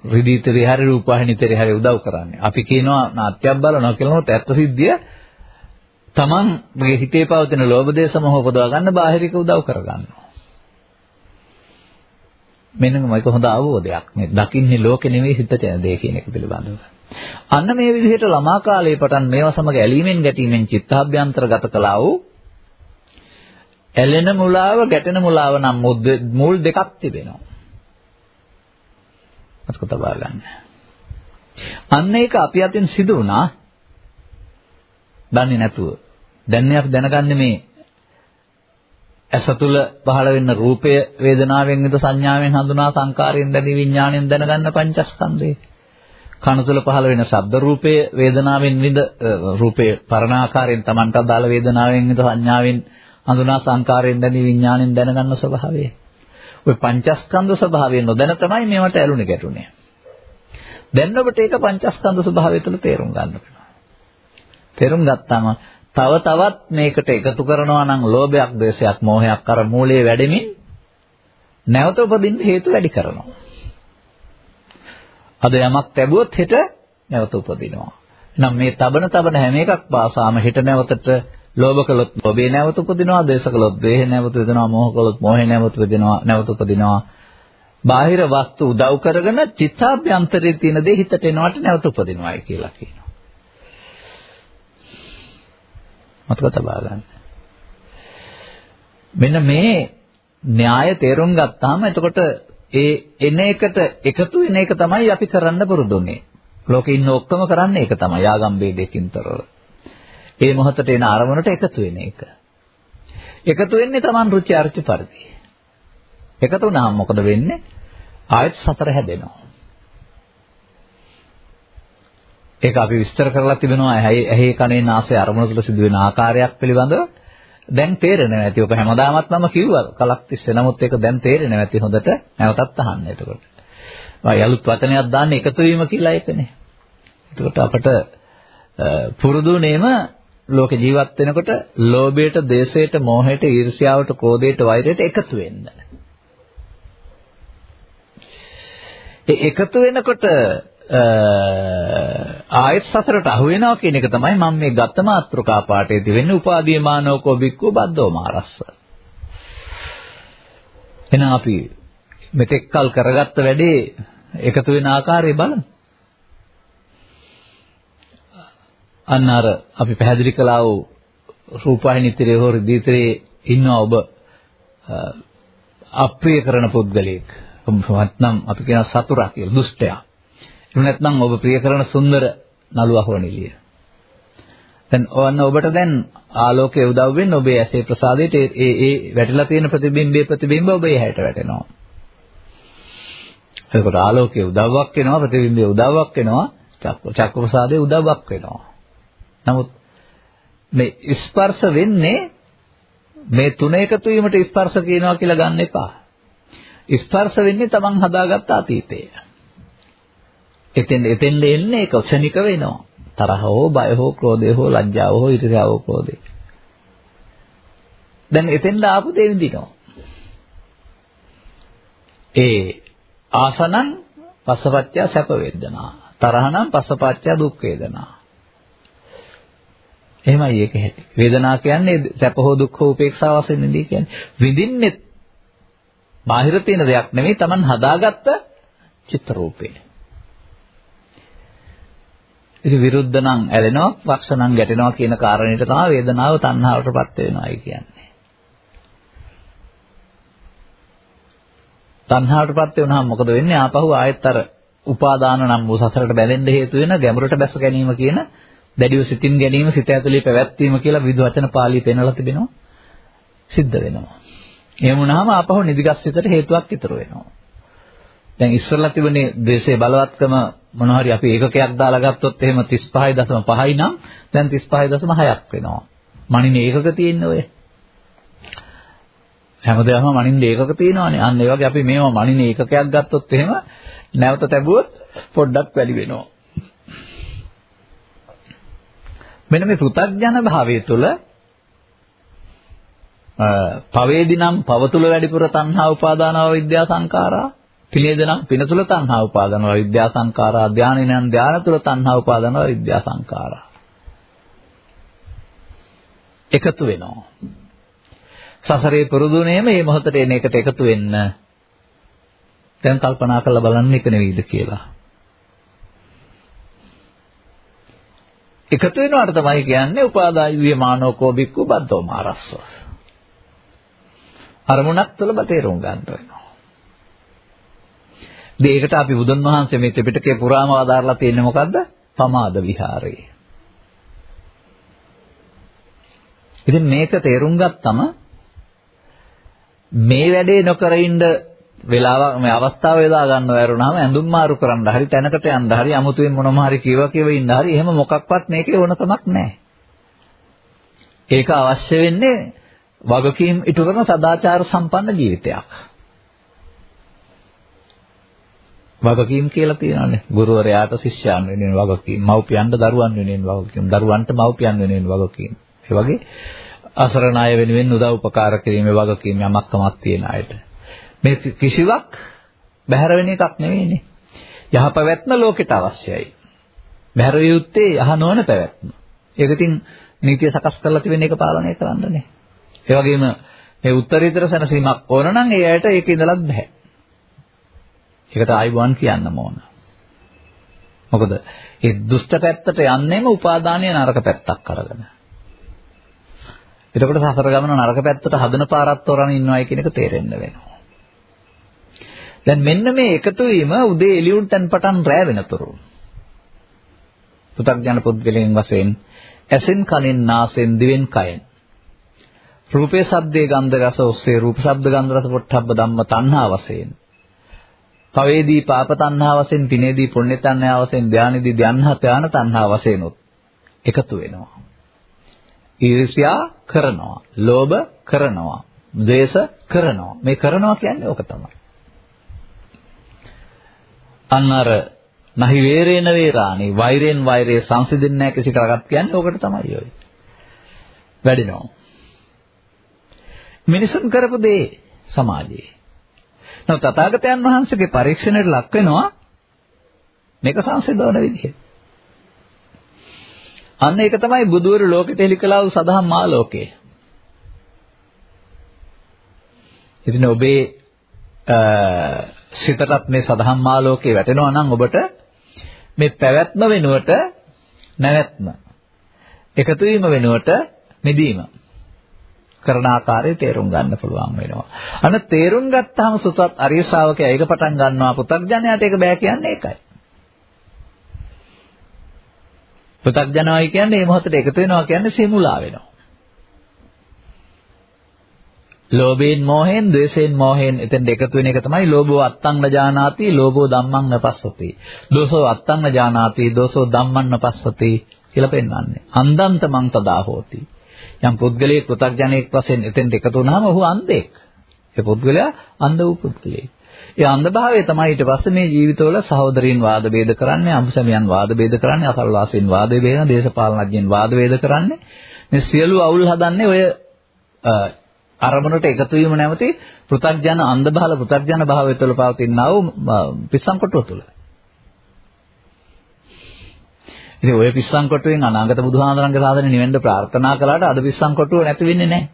රිදීතරේ හරි රූපවාහිනිතරේ හරි උදව් කරන්නේ. අපි කියනවා නාට්‍යයක් බලනවා කියලා නමුත් ඇත්ත සිද්ධිය තමන්ගේ හිතේ පවතින ලෝභ දේශ මොහ උපදවා ගන්න බාහිරික උදව් කරගන්නවා. මෙන්න මේක හොඳ අවබෝධයක්. මේ දකින්නේ ලෝකෙ නෙවෙයි හිතට යන දේ කියන එක පිළිබඳව. අන්න මේ විදිහට ළමා කාලයේ පටන් මේවා සමග ඇලීමෙන් ගැටීමෙන් චිත්තාභ්‍යන්තරගත කළා වූ ඇලෙන මුලාව ගැටෙන මුලාව නම් මුල් දෙකක් තිබෙනවා. අත්ක තබා ගන්න. අන්න ඒක අපි අතින් සිදු වුණා. දන්නේ නැතුව. දැන් අපි දැනගන්නේ මේ ඇස තුල පහළ වෙන රූපය වේදනාවෙන් විද සංඥාවෙන් හඳුනා සංකාරයෙන් දැනි විඥාණයෙන් දැනගන්න පංචස්කන්ධය. කන තුල පහළ වෙන ශබ්ද රූපය වේදනාවෙන් විද රූපේ පරණාකාරයෙන් Tamanට අදාළ වේදනාවෙන් විද සංඥාවෙන් හඳුනා සංකාරයෙන් දැනි විඥාණයෙන් දැනගන්න ස්වභාවය. ওই පංචස්කන්ධ ස්වභාවය නොදැන තමයි මේවට ඇලුනේ ගැටුනේ. දැන් ඔබට ඒක පංචස්කන්ධ ස්වභාවය තුළ තේරුම් ගන්න වෙනවා. තේරුම් ගත්තාම තව තවත් මේකට එකතු කරනවා නම් ලෝභයක්, ද්වේෂයක්, මෝහයක් අර මූලයේ වැඩෙමින් නැවත උපදින්න හේතු වැඩි කරනවා. අද යමක් ලැබුවොත් හෙට නැවත උපදිනවා. නම් මේ තබන තබන හැම එකක් පාසාම හෙට නැවතට ලෝභ කළොත් ලෝභේ නැවත උපදිනවා, ද්වේෂ කළොත් ද්වේෂ නැවත උපදිනවා, මෝහ කළොත් මෝහේ නැවත උපදිනවා, නැවත උපදිනවා. බාහිර වස්තු උදව් කරගෙන චිත්තාභ්‍යන්තරයේ තියෙන දේ හිතට එනවට නැවත උපදිනවායි කියලා කියනවා. මතක තබා ගන්න. මෙන්න මේ න්‍යාය තේරුම් ගත්තාම එතකොට ඒ එන එකට එකතු වෙන එක තමයි අපි කරන්න පුරුදුනේ. ලෝකේ ඉන්න ඔක්කොම කරන්නේ ඒක තමයි ආගම් ભેදයකින් තොරව. ඒ මොහොතට එන අරමුණට එකතු වෙන එක. එකතු වෙන්නේ Taman රුචි අරුචි පරිදි. එකතු වුණාම මොකද වෙන්නේ? ආයත් සතර හැදෙනවා. ඒක අපි විස්තර කරලා තිබෙනවා ඇහි ඇහි කනේ නාසය අරමුණ තුළ සිදුවෙන ආකාරයක් පිළිබඳව දැන් තේරෙන්නේ නැති. ඔක හැමදාමත් මම කිව්වා කලක් තිස්සේ. නමුත් ඒක දැන් තේරෙන්නේ නැති හොඳට නැවතත් අහන්න එතකොට. ආ යලුත් වචනයක් දාන්න එකතු වීම කියලා ඒකනේ. එතකොට අපට පුරුදුනේම ලෝක ජීවත් වෙනකොට ලෝභයට, දේශයට, මෝහයට, ඊර්ෂ්‍යාවට, ක්‍රෝධයට, වෛරයට එකතු වෙන්න. ඒ එකතු වෙනකොට ආයත් සසරට අහු වෙනවා කියන එක තමයි මම මේ ගත මාත්‍රකා පාඩේදී වෙන්නේ උපාදී මානෝකෝ බික්කෝ බද්දෝ මාරස්ස. එහෙනම් අපි මෙතෙක් කල් කරගත්ත වැඩේ එකතු වෙන ආකාරය බලමු. අන්න අර අපි පැහැදිලි කළා වූ රූපాయని ඉතිරේ හෝ රිදීතරේ ඉන්නවා ඔබ අප්‍රිය කරන පුද්ගලයෙක්. නැත්නම් අපි කියන සතුරා කියලා දුෂ්ටයා. එහෙම නැත්නම් ඔබ ප්‍රිය කරන සුන්දර නළුවා හෝ නිලිය. දැන් ඔන්න ඔබට දැන් ආලෝකයේ උදව් වෙන්න ඔබේ ඇසේ ප්‍රසාදයට ඒ ඒ වැටිලා තියෙන ප්‍රතිබිම්බයේ ප්‍රතිබිම්බ ඔබේ හැට වැටෙනවා. එතකොට ආලෝකයේ උදව්වක් වෙනවා ප්‍රතිබිම්බයේ උදව්වක් වෙනවා චක්ක චක්ක ප්‍රසාදයේ උදව්වක් වෙනවා. නමුත් මේ ස්පර්ශ වෙන්නේ මේ තුන එකතු වීමට ස්පර්ශ කියනවා කියලා ගන්න එපා. ස්පර්ශ වෙන්නේ Taman හදාගත්ත අතීතය. එතෙන් එතෙන් එන්නේ ඒක ක්ෂණික වෙනවා. තරහ හෝ බය හෝ ක්‍රෝධය හෝ ලැජ්ජාව හෝ ඊර්ෂ්‍යාව හෝ ක්‍රෝධය. දැන් එතෙන්ද ආපු දේ විඳිනවා. ඒ ආසනං පස්සපච්චය සැප වේදනා. තරහනම් පස්සපච්චය දුක් වේදනා. එහෙමයි ඒක හැටි. වේදනා කියන්නේ සැප හෝ දුක් හෝ උපේක්ෂාව වශයෙන් නෙදී කියන්නේ. විඳින්නේ බාහිර තියෙන දෙයක් නෙමෙයි Taman හදාගත්ත චිත්‍ර රූපේ. ඉතින් විරුද්ධ නම් ඇලෙනවා, පක්ෂ නම් ගැටෙනවා කියන කාරණේට තමයි වේදනාව තණ්හාවටපත් වෙනවායි කියන්නේ. තණ්හාවටපත් වෙනහම මොකද වෙන්නේ? ආපහු ආයෙත් අර උපාදාන නම් වූ සසරට බැඳෙන්න හේතු වෙන ගැඹුරට බැස ගැනීම කියන දැඩිව සිතින් ගැනීම සිත ඇතුලේ පැවැත්වීම කියලා විවිධ වචන පාළිය පෙන්වලා තිබෙනවා. සිද්ධ වෙනවා. එහෙම වුණාම ආපහු නිදිගස් සිතට හේතුවක් ඉතුරු වෙනවා. දැන් ඉස්සරලා තිබුණේ ද්වේෂයේ බලවත්කම මොනවා හරි අපි ඒකකයක් දාලා ගත්තොත් එහෙම 35.5යි නම් දැන් 35.6ක් වෙනවා. මනින්නේ ඒකක තියෙන්නේ ඔය. හැමදේම මනින්නේ ඒකක තියෙනවානේ. අන්න ඒ වගේ අපි මේවා මනින්නේ ඒකකයක් ගත්තොත් එහෙම නැවත තැබුවොත් පොඩ්ඩක් වැඩි වෙනවා. මෙන්න මේ පෘථග්ජන භාවය තුළ පවේදිනම් පවතුල වැඩිපුර තණ්හා උපාදාන විද්‍යා සංඛාරා පිනේදනම් පින තුල තණ්හා උපාදාන විද්‍යා සංඛාරා ධානයනම් ධාන තුල තණ්හා උපාදාන විද්‍යා සංඛාරා එකතු වෙනවා. සසරේ පුරුදුනේම මේ මොහොතේ එන එකට එකතු වෙන්න. දැන් කල්පනා කරලා බලන්න එක නෙවෙයිද කියලා. එකතු වෙනවට තමයි කියන්නේ උපාදාය විමානෝකෝ බික්කු බද්දෝ මාරස්ස. අරමුණක් තුළ බතේරුම් ගන්න වෙනවා. ඒකට අපි බුදුන් වහන්සේ මේ ත්‍රිපිටකේ පුරාම ආදාරලා තියෙන්නේ මොකද්ද? පමාද විහාරය. ඉතින් මේක තේරුම් ගත්තම මේ වැඩේ නොකර ඉන්න වෙලාව මේ අවස්ථාව වේලා ගන්න වැරුණාම ඇඳුම් මාරු කරන්න හරි තැනකට යන්න හරි අමුතුවෙන් මොනම හරි කියව කියව ඉන්න හරි එහෙම මොකක්වත් මේකේ ඕනකමක් නැහැ. ඒක අවශ්‍ය වෙන්නේ වගකීම් ඉටු කරන සදාචාර සම්පන්න ජීවිතයක්. වගකීම් කියලා තියෙනවානේ. ගුරුවරයාට ශිෂ්‍යයන් වෙනුවෙන් වගකීම්, මව්පියන්ට දරුවන් වෙනුවෙන් වගකීම්, දරුවන්ට මව්පියන් වෙනුවෙන් වගකීම්. ඒ වගේ අසරණ අය වෙනුවෙන් උදව් උපකාර කිරීමේ වගකීම් යමක්කමක් තියෙන අයට. මේ කිසිවක් බැහැර වෙන එකක් නෙවෙයිනේ. යහපැවැත්ම ලෝකෙට අවශ්‍යයි. බැහැර යුත්තේ යහ නොවන පැවැත්ම. ඒක ඉතින් නීතිය සකස් කරලා තිබෙන එක පාලනය කරන්නනේ. ඒ වගේම මේ උත්තරීතර සැනසීමක් ඕන නම් ඒ ඇයට ඒක ඉඳලත් බෑ. ඒකට ආයිබෝන් කියන්න ඕන. මොකද ඒ දුෂ්ට පැත්තට යන්නේම උපාදානීය නරක පැත්තක් අරගෙන. එතකොට සසර ගමන නරක පැත්තට හදන පාරක් තෝරන ඉන්නවයි කියන එක තේරෙන්න වෙනවා. දැන් මෙන්න මේ එකතු වීම උදේ එළියුන්ටන් පටන් රැ වෙනතුරු. පු탁ජන පුද්ගලයන් වශයෙන් ඇසෙන් කනෙන් නාසෙන් දිවෙන් කයෙන් රූපේ ශබ්දේ ගන්ධ රස ඔස්සේ රූප ශබ්ද ගන්ධ රස පොට්ටබ්බ ධම්ම තණ්හා වශයෙන් පවේදී පාප තණ්හා වශයෙන් පිනේදී පුණ්‍ය තණ්හා වශයෙන් ධානයේදී ධානහ ධාන තණ්හා වශයෙන් එකතු වෙනවා ඊර්ෂ්‍යා කරනවා ලෝභ කරනවා ද්වේෂ කරනවා මේ කරනවා කියන්නේ ඕක තමයි අන්න අර නහි වේරේන වේරාණි වෛරෙන් වෛරේ සංසිඳෙන්නේ නැහැ කිසි කරගත් කියන්නේ ඕකට තමයි ඔය. වැඩිනවා. මිනිසුන් කරපු දේ සමාජයේ. නමුත් තථාගතයන් වහන්සේගේ පරීක්ෂණයට ලක් වෙනවා මේක සංසිඳවන විදිහ. අන්න ඒක තමයි බුදුවරු ලෝකෙට හෙළි කළා වූ සදහම් මාලෝකේ. ඉතින් ඔබේ සිතටත් මේ සදහම් මාලෝකේ වැටෙනවා නම් ඔබට මේ පැවැත්ම වෙනුවට නැවැත්ම එකතු වීම වෙනුවට මිදීම කරන ආකාරය තේරුම් ගන්න පුළුවන් වෙනවා. අන්න තේරුම් ගත්තාම සුතත් අරිය ශ්‍රාවකයා ඒක පටන් ගන්නවා පුතග්ජනයාට ඒක බෑ කියන්නේ ඒකයි. පුතග්ජනවයි කියන්නේ මේ මොහොතේ එකතු වෙනවා කියන්නේ සිමුලා වෙනවා. ලෝභයෙන් මෝහෙන්, ද්වේෂයෙන් මෝහෙන් එතෙන් එකතු වෙන එක තමයි ලෝභෝ අත්තං නජානාති, ලෝභෝ ධම්මං නපස්සති. දෝසෝ අත්තං නජානාති, දෝසෝ ධම්මං නපස්සති කියලා පෙන්වන්නේ. අන්දන්ත මං තදා හෝති. යම් පුද්ගලයෙක් කෘතඥයෙක් වශයෙන් එතෙන්ට එකතු වුණාම ඔහු අන්ධෙක්. ඒ පුද්ගලයා අන්ධ වූ පුද්ගලයෙක්. ඒ අන්ධභාවය තමයි ඊට පස්සේ මේ ජීවිතවල සහෝදරීන් වාද ભેද කරන්නේ, අමුසමියන් වාද ભેද කරන්නේ, අසල්වාසීන් වාද ભેද, දේශපාලනඥයින් වාද ભેද කරන්නේ. මේ සියලු අවුල් හදන්නේ ඔය අරමුණට එකතු වීම නැමැති පෘථග්ජන අන්ධබහල පෘථග්ජන භාවය තුළ පවතිනා වූ පිස්සන් කොටුව තුළ. ඉතින් ඔය පිස්සන් කොටුවෙන් අනාගත බුදුහාමරංග සාධනෙ නිවෙන්න ප්‍රාර්ථනා කළාට අද පිස්සන් කොටුව නැති වෙන්නේ නැහැ.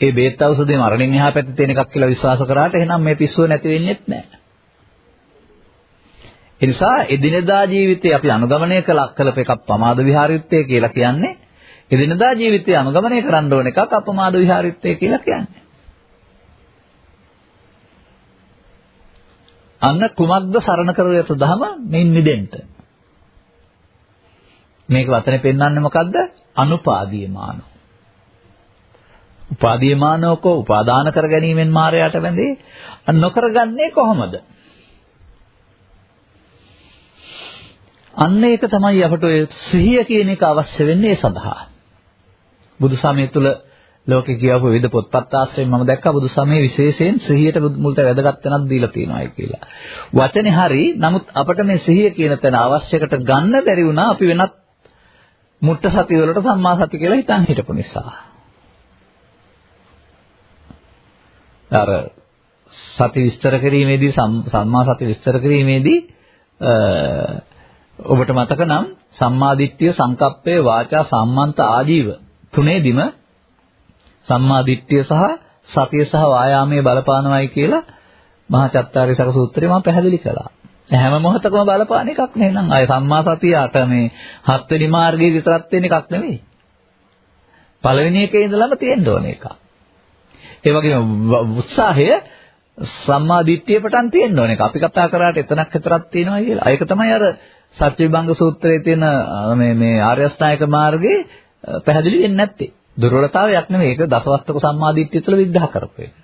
ඒ බේත් ඖෂධේ මරණින් එහා පැත්තේ තියෙන එකක් කියලා විශ්වාස කරාට එහෙනම් මේ පිස්සුව නැති වෙන්නේත් නැහැ. ඒ නිසා එදිනෙදා ජීවිතේ අපි අනුගමනය කළ කළප එකක් පමාද විහාරිත්වය කියලා කියන්නේ එදිනදා ජීවිතය අනුගමනය කරන්න ඕන එකක් අපමාද විහාරිත්වය කියලා කියන්නේ. අන්න කුමක්ද සරණ කර යුතු ධම මෙයින් නිදෙන්න. මේක වචනේ පෙන්වන්නේ මොකද්ද? අනුපාදීයමාන. උපාදීයමානෝකෝ උපාදාන කර ගැනීමෙන් මායයට වැඳේ. නොකරගන්නේ කොහොමද? අන්න ඒක තමයි අපට ඔය සිහිය කියන එක අවශ්‍ය වෙන්නේ ඒ සඳහා. බුදු සමය තුල ලෝකේ කියවපු විවිධ පොත්පත් ආශ්‍රයෙන් මම දැක්කා බුදු සමයේ විශේෂයෙන් සිහියට මුලට වැදගත් වෙනක් දීලා තියෙනවායි කියලා. වචනේ හරි නමුත් අපිට මේ සිහිය කියන තැන අවශ්‍යකට ගන්න බැරි වුණා අපි වෙනත් මුට්ට සති වලට සම්මා සති කියලා හිතන් හිටපු නිසා. අර සති විස්තර කිරීමේදී සම්මා සති විස්තර කිරීමේදී ඔබට මතක නම් සම්මාදිට්ඨිය සංකප්පය වාචා සම්මන්ත ආජීව තුනේදිම සම්මා දිට්ඨිය සහ සතිය සහ වායාමයේ බලපානවායි කියලා මහා චත්තාරිසක සූත්‍රේ මම පැහැදිලි කළා. හැම මොහොතකම බලපාන එකක් නෙවෙයි අය සම්මා සතියට මේ හත්වෙනි මාර්ගයේ විතරක් තියෙන එකක් නෙවෙයි. පළවෙනි එකේ ඉඳලම තියෙන්න ඕන එකක්. ඒ වගේම උත්සාහය සම්මා දිට්ඨිය පටන් තියෙන්න ඕන එක. අපි කතා කරාට එතනක් විතරක් තියෙනවා කියලා. ඒක තමයි අර සත්‍යවිභංග සූත්‍රයේ තියෙන මේ මේ ආර්ය අෂ්ටායක මාර්ගයේ පැහැදිලි වෙන්නේ නැත්තේ. දුර්වලතාවයක් නෙමෙයි ඒක දසවස්තක සම්මාදිට්ඨිය තුළ විග්‍රහ කරපු එක.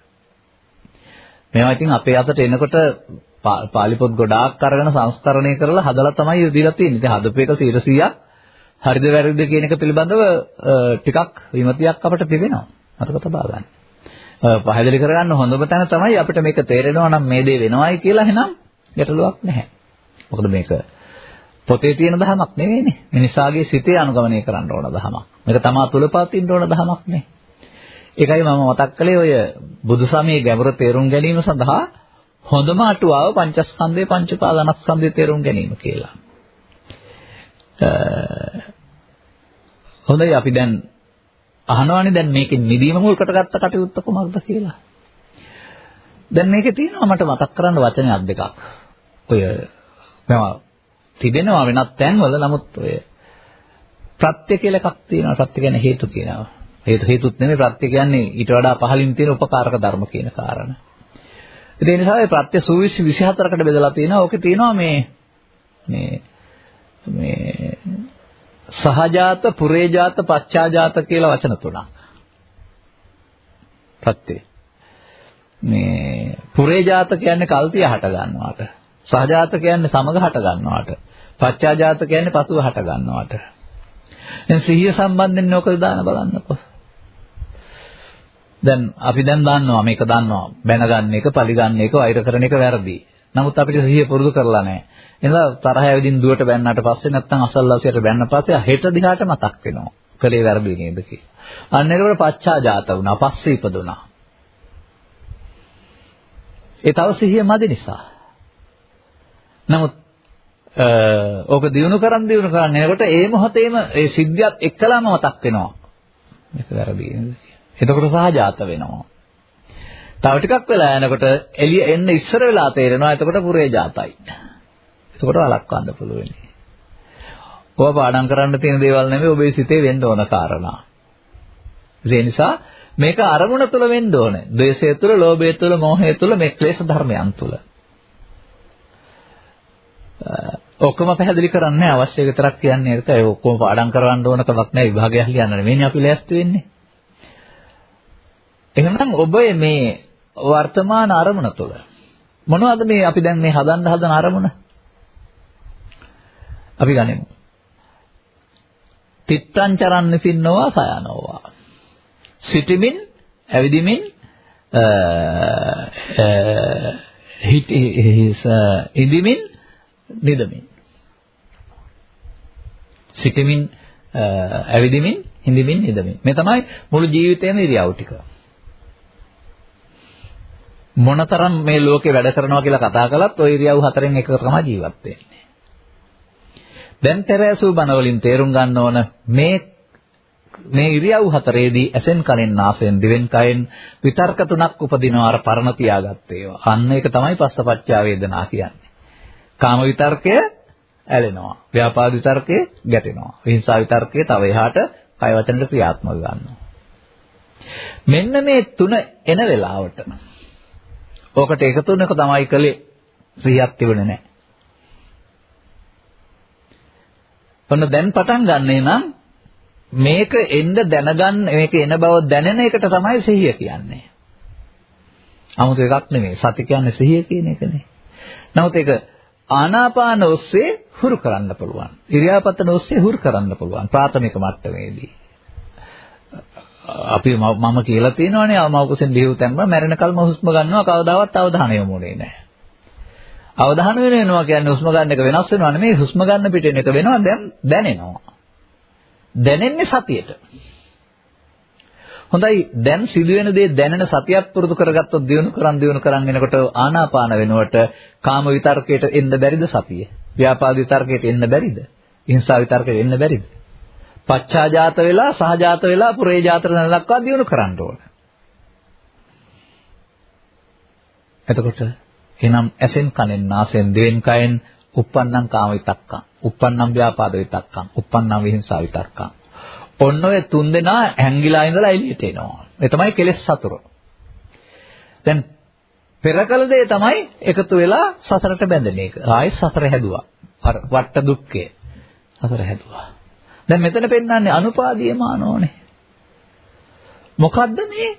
මේවා ඉතින් අපේ අතට එනකොට පාලි පොත් ගොඩාක් අරගෙන සංස්කරණය කරලා හදලා තමයි දීලා තියෙන්නේ. ඉතින් හදපු එක 100ක් හරිද වැරදිද කියන එක පිළිබඳව ටිකක් විමතියක් අපට තිබෙනවා. මතක තබා ගන්න. පහදලි කරගන්න හොඳම තැන තමයි අපිට මේක තේරෙනවා නම් මේ දේ වෙනවයි කියලා එහෙනම් ගැටලුවක් නැහැ. මොකද මේක පොතේ තියෙන ධමයක් නෙවෙයිනේ. මිනිසාගේ සිතේ අනුගමනය කරන්න ඕන ධමයක්. මේක තමා තුල පවතින ඕන ධමයක් නේ. ඒකයි මම මතක් කළේ ඔය බුදුසමයේ ගැඹුර තේරුම් ගැනීම සඳහා හොඳම අටුවාව පංචස්කන්ධේ පංචපාදනස්කන්ධේ තේරුම් ගැනීම කියලා. හොඳයි අපි දැන් අහනවානේ දැන් මේකෙන් නිදීම මුල් කොටගත්ත කටයුත්ත කොහොමද කියලා. දැන් මේකේ තියෙනවා මට මතක් කරන්න වචනයක් දෙකක්. ඔය මම තිබෙනවා වෙනත් තැන්වල නමුත් ඔය ප්‍රත්‍ය කියලා එකක් තියෙනවා ප්‍රත්‍ය කියන්නේ හේතු කියනවා හේතු හේතුත් නෙමෙයි ප්‍රත්‍ය කියන්නේ ඊට වඩා පහළින් තියෙන උපකාරක ධර්ම කියන කාරණා ඒ නිසා ඒ ප්‍රත්‍ය සූවිසි 24කට බෙදලා තියෙනවා. ඕකේ තියෙනවා මේ මේ මේ සහජාත පුරේජාත පච්චාජාත කියලා වචන තුනක්. ප්‍රත්‍ය. මේ පුරේජාත කියන්නේ කල්තිය හට ගන්නවාට. සහජාත කියන්නේ සමග හට ගන්නවාට. පච්චාජාත කියන්නේ පසුව හට ගන්නවට. දැන් සිහිය සම්බන්ධයෙන් නෝකද දාන බලන්නකෝ. දැන් අපි දැන් දන්නවා මේක දන්නවා. බැනගන්න එක, පරිගන්න එක, වෛර කරන එක වැරදි. නමුත් අපිට සිහිය පුරුදු කරලා නැහැ. එනවා තරහ ඇවිදින් දුවට බැන්නාට පස්සේ නැත්තම් අසල්ලාසියට බැන්න පස්සේ හෙට දිහාට මතක් වෙනවා. කලේ වැරදි නේද කියලා. අන්න ඒකට පච්චාජාත වුණා, පස්සේ ඉපදුනා. ඒ තව සිහිය මදි නිසා. නමුත් ඕක දිනු කරන් දිනු කරන් යනකොට ඒ මොහොතේම ඒ සිද්ධියත් එක්කලාම මතක් වෙනවා. මේක වැරදි නේද? එතකොට සහජාත වෙනවා. තව ටිකක් වෙලා යනකොට එළිය එන්න ඉස්සර වෙලා තේරෙනවා. එතකොට පුරේ ජාතයි. එතකොට වළක්වන්න පුළුවන්. ඔබ පාඩම් කරන්න තියෙන දේවල් නෙමෙයි ඔබේ සිතේ වෙන්න ඕන කාරණා. ඒ නිසා මේක අරමුණ තුළ වෙන්න ඕනේ. ද්වේෂය තුළ, ලෝභය තුළ, මෝහය තුළ, මේ ක්ලේශ ධර්මයන් තුළ. ඔක්කොම පැහැදිලි කරන්නේ අවශ්‍ය විතරක් කියන්නේ ඒක. ඒ ඔක්කොම පාඩම් කරවන්න ඕන කමක් නැහැ විභාගයක් ලියන්න නෙමෙයි අපි ලෑස්ති වෙන්නේ. එහෙනම් ඔබ මේ වර්තමාන අරමුණ තුළ මොනවද මේ අපි දැන් මේ හදන්න හදන අරමුණ? අපි ගනිමු. තිත්තං චරන්න පින්නෝවා සයනෝවා. සිටිමින් ඇවිදිමින් හිට ඉදිමින් නිදමින් සිටමින් ඇවිදිමින් හිඳමින් නිදමින් මේ තමයි මුළු ජීවිතේම ඉරියව් ටික මොනතරම් මේ ලෝකේ වැඩ කරනවා කියලා කතා කළත් ওই ඉරියව් හතරෙන් එකක තමයි ජීවත් වෙන්නේ දැන් පෙරෑසු බණ වලින් තේරුම් ගන්න ඕන මේ මේ ඉරියව් හතරේදී ඇසෙන් කනෙන් නාසයෙන් දිවෙන් කයෙන් විතර්ක තුනක් උපදිනවා අර පරණ තියාගත්ත ඒවා. අන්න ඒක තමයි පස්සපච්චා වේදනා කියන්නේ. කාම විතර්කය ඇලෙනවා. ව්‍යාපාද විතර්කය ගැටෙනවා. විහිංසා විතර්කය තව එහාට කය වචනට ක්‍රියාත්මක ගන්නවා. මෙන්න මේ තුන එන වෙලාවට ඕකට එකතු වෙනක තමයි කලේ සිහියක් තිබුණේ නැහැ. ඔන්න දැන් පටන් ගන්නේ නම් මේක එන්න දැනගන්න මේක එන බව දැනෙන එකට තමයි සිහිය කියන්නේ. 아무ත එකක් නෙමෙයි. සති කියන්නේ සිහිය කියන එකනේ. නමුත් ඒක ආනාපාන ඔස්සේ හුරු කරන්න පුළුවන්. ඉරියාපතන ඔස්සේ හුරු කරන්න පුළුවන්. ප්‍රාථමික මට්ටමේදී. අපි මම කියලා තියෙනවානේ මව කුසෙන් ලියු තැන්ම මැරෙනකල්ම හුස්ම ගන්නවා කවදාවත් අවධානය යොමුනේ නැහැ. අවධානය වෙනවා කියන්නේ හුස්ම ගන්න එක වෙනස් වෙනවා නෙමෙයි හුස්ම ගන්න පිටින් එක වෙනවා දැන් දැනෙනවා. දැනෙන්නේ සතියට. හොඳයි දැන් සිදුවෙන දේ දැනෙන සතියක් පුරුදු කරගත්තොත් දිනු කරන් දිනු කරන් එනකොට ආනාපාන වෙනුවට කාම විතර්කයට එන්න බැරිද සතිය? ව්‍යාපාද විතර්කයට එන්න බැරිද? හිංසා විතර්කයට එන්න බැරිද? පච්චාජාත වෙලා සහජාත වෙලා පුරේජාතර දක්වා දිනු කරන්න ඕන. එතකොට එනම් ඇසෙන් කනෙන් නාසෙන් දෙවෙන් කයෙන් uppannam කාම විතක්කම්, uppannam ව්‍යාපාද විතක්කම්, uppannam විහිංසා විතක්කම් ඔන්න ඔය තුන් දෙනා හැංගිලා ඉඳලා එළියට එනවා. ඒ තමයි කෙලෙස් සතුරු. දැන් පෙරකල දේ තමයි එකතු වෙලා සසරට බැඳෙන එක. ආයෙත් සසර හැදුවා. අර වට දුක්ඛය. සසර හැදුවා. දැන් මෙතන පෙන්වන්නේ අනුපාදීයමානෝනේ. මොකද්ද මේ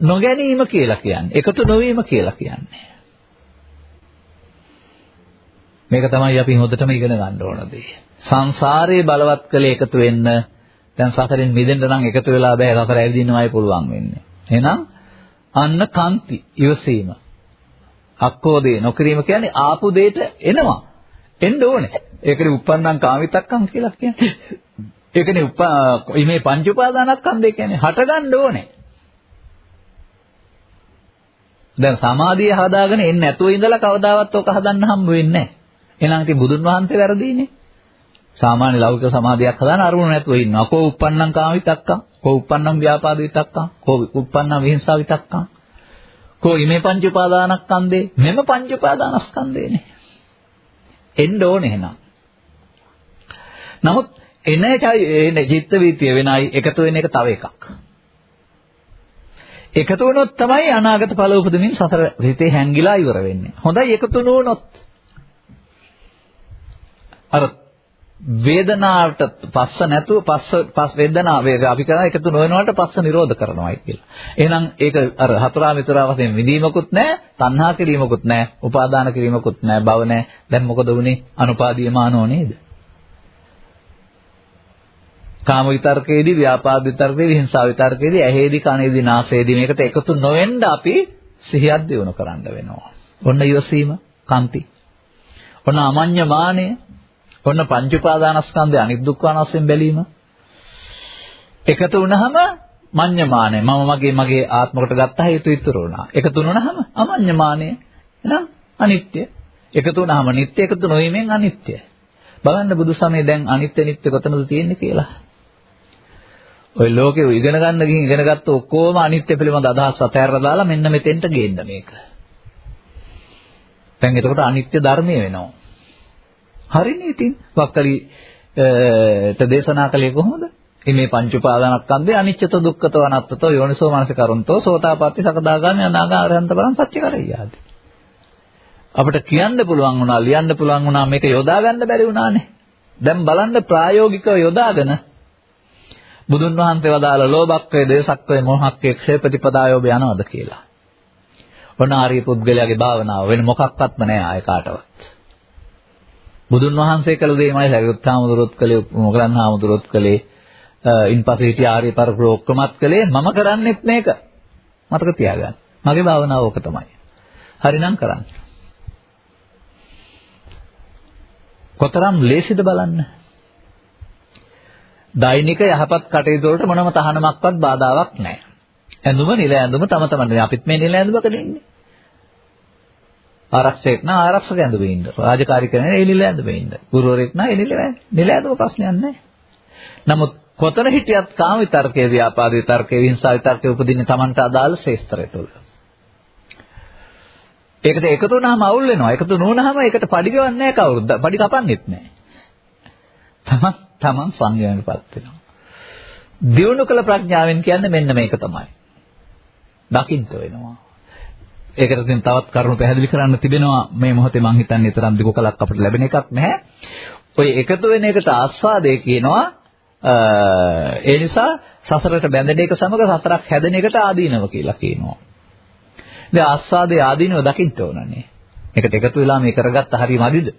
නොගැනීම කියලා කියන්නේ? එකතු නොවීම කියලා කියන්නේ. මේක තමයි අපි හොඳටම ඉගෙන ගන්න ඕන දේ. සංසාරයේ බලවත් කලේ එකතු වෙන්න දැන් සසරෙන් මිදෙන්න නම් එකතු වෙලා බෑ සසර ඇවිදින්නමයි පුළුවන් වෙන්නේ. එහෙනම් අන්න කාන්ති ඉවසීම. අක්කෝදේ නොකිරීම කියන්නේ ආපු දෙයට එනවා. එන්න ඕනේ. ඒකනේ uppannam කාමිතක්කම් කියලා කියන්නේ. ඒකනේ උප මේ පංච උපාදානස්කන්ධය කියන්නේ හටගන්න ඕනේ. දැන් සමාධිය හදාගෙන එන්නේ නැතුව ඉඳලා කවදාවත් ඔක හදන්න හම්බ වෙන්නේ නැහැ. එහෙනම් ඉතින් බුදුන් වහන්සේ වැරදිනේ. සාමාන්‍ය ලෞකික සමාධියක් හදාන අරුණ නැතුව ඉන්නවා. කෝ uppannam කාම විතක්කම්, කෝ uppannam ව්‍යාපාද විතක්කම්, කෝ uppannam විහිංසා විතක්කම්. කෝ ඉමේ පංච උපාදානස්කන්ධේ මෙම පංච උපාදානස්කන්ධේනේ. එන්න ඕනේ එහෙනම්. නමුත් එන එන චිත්ත වීතිය වෙනයි එකතු වෙන එක තව එකක්. එකතු වුණොත් තමයි අනාගත ඵල උපදමින් සතර හිතේ හැංගිලා ඉවර වෙන්නේ. හොඳයි එකතු නොවුනොත් අර වේදනාවට පස්ස නැතුව පස්ස පස් වේදනාව අපි කරා එකතු නොවනවට පස්ස නිරෝධ කරනවායි කියලා. එහෙනම් ඒක අර හතරා මිතරා වශයෙන් විදීමකුත් නැහැ, තණ්හා කිරීමකුත් නැහැ, උපාදාන කිරීමකුත් නැහැ, භව නැහැ. දැන් මොකද වුනේ? අනුපාදීයමානෝ නේද? කාම විතර්කයේදී, ව්‍යාපාද විතර්කයේදී, හිංසා විතර්කයේදී, ඇහේදී, කනේදී, නාසයේදී මේකට එකතු නොවෙන්න අපි සිහියක් දිනු කරන්න වෙනවා. ඔන්න ඉවසීම, කන්ති. ඔන්න අමඤ්ඤමානය ඔන්න පංච උපාදානස්කන්ධය අනිත් දුක්ඛානස්යෙන් බැලීම. එකතු වුණාම මඤ්ඤමානය. මම මගේ මගේ ආත්මකට ගත්ත හේතු ඉතුරු වුණා. එකතු වුණාම අමඤ්ඤමානය. එහෙනම් අනිත්‍ය. එකතු වුණාම නිට්ටය එකතු නොවීමෙන් අනිත්‍යයි. බලන්න බුදු සමයේ දැන් අනිත්‍ය නිට්ටය කොතනද තියෙන්නේ කියලා. ඔය ලෝකෙ ඉගෙන ගන්න ගිහින් ඉගෙන ගත්ත ඔක්කොම අනිත්‍ය පිළිබඳ අදහස් අතහැරලා දාලා මෙන්න මෙතෙන්ට ගේන්න මේක. දැන් එතකොට අනිත්‍ය ධර්මය වෙනවා. හරිනේ ඉතින්. වක්කලිට දේශනා කළේ කොහොමද? මේ පංච උපාදානස්කන්ධේ අනිච්චත දුක්ඛත අනාත්තතෝ යෝනිසෝ මනසිකරොන්තෝ සෝතාපට්ටි සකදාගාමී අනාගාමී අරහන්ත බලන් සත්‍ය කරයියාද. අපිට කියන්න පුළුවන් වුණා ලියන්න පුළුවන් වුණා මේක යොදා ගන්න බැරි වුණානේ. දැන් බලන්න ප්‍රායෝගිකව යොදාගෙන බුදුන් වහන්සේ වදාළ ලෝභක්ඛය, දේශක්ඛය, මොහක්ඛය, ක්ෂේපතිපදායෝබ යනවද කියලා. ඔන්න ආර්ය පුද්ගලයාගේ භාවනාව වෙන මොකක්වත්ම නෑ ආය කාටවත්. බුදුන් වහන්සේ කළ දෙයමයි සරියුත් හාමුදුරුවොත් කළේ මොගලන් හාමුදුරුවොත් කළේ ඉන්පස්සේ හිටිය ආර්ය පරපුර ඔක්කොමත් කළේ මම කරන්නෙත් මේක. මතක තියාගන්න. මගේ භාවනාව ඕක තමයි. හරිනම් කරන්න. කොතරම් ලේසිද බලන්න. දෛනික යහපත් කටයුතු වලට මොනම තහනමක්වත් බාධාවක් නැහැ. ඇඳුම නිල ඇඳුම තම තමන් අපිත් මේ නිල ඇඳුමක ඉන්නේ. ආරක්ෂකෙක් නම් ආරක්ෂක ඇඳුමේ ඉන්න. රාජකාරී කරන ඒ නිල ඇඳුමේ ඉන්න. ගුරුවරයෙක් නම් ඒ නිල නිල ඇඳුම ප්‍රශ්නයක් නැහැ. නමුත් කොතන හිටියත් කාම විතර්කයේ ව්‍යාපාද විතර්කයේ විහිංසා විතර්කයේ උපදින්නේ Tamanට අදාළ ශේස්ත්‍රය තුළ. ඒකට එකතු වුණාම අවුල් වෙනවා. එකතු නොවුනහම ඒකට පඩි ගවන්නේ නැහැ කවුරුද? පඩි කපන්නෙත් නැහැ. තමන් තමන් සංයමයටපත් වෙනවා. දියුණු කළ ප්‍රඥාවෙන් කියන්නේ මෙන්න මේක තමයි. දකින්න වෙනවා. ඒකට ඉතින් තවත් කරුණු පැහැදිලි කරන්න තිබෙනවා මේ මොහොතේ මං හිතන්නේ තරම් දිගු කලක් අපිට ලැබෙන එකක් නැහැ. ඔය එකතු වෙන එකට ආස්වාදේ කියනවා ඒ නිසා සසරට බැඳෙන එක සමග සසරක් හැදෙන එකට ආදීනව කියලා කියනවා. දැන් ආස්වාදයේ ආදීනව දකින්න ඕනනේ. ඒකට එකතු වෙලා මේ කරගත්ත හරිය මදිද?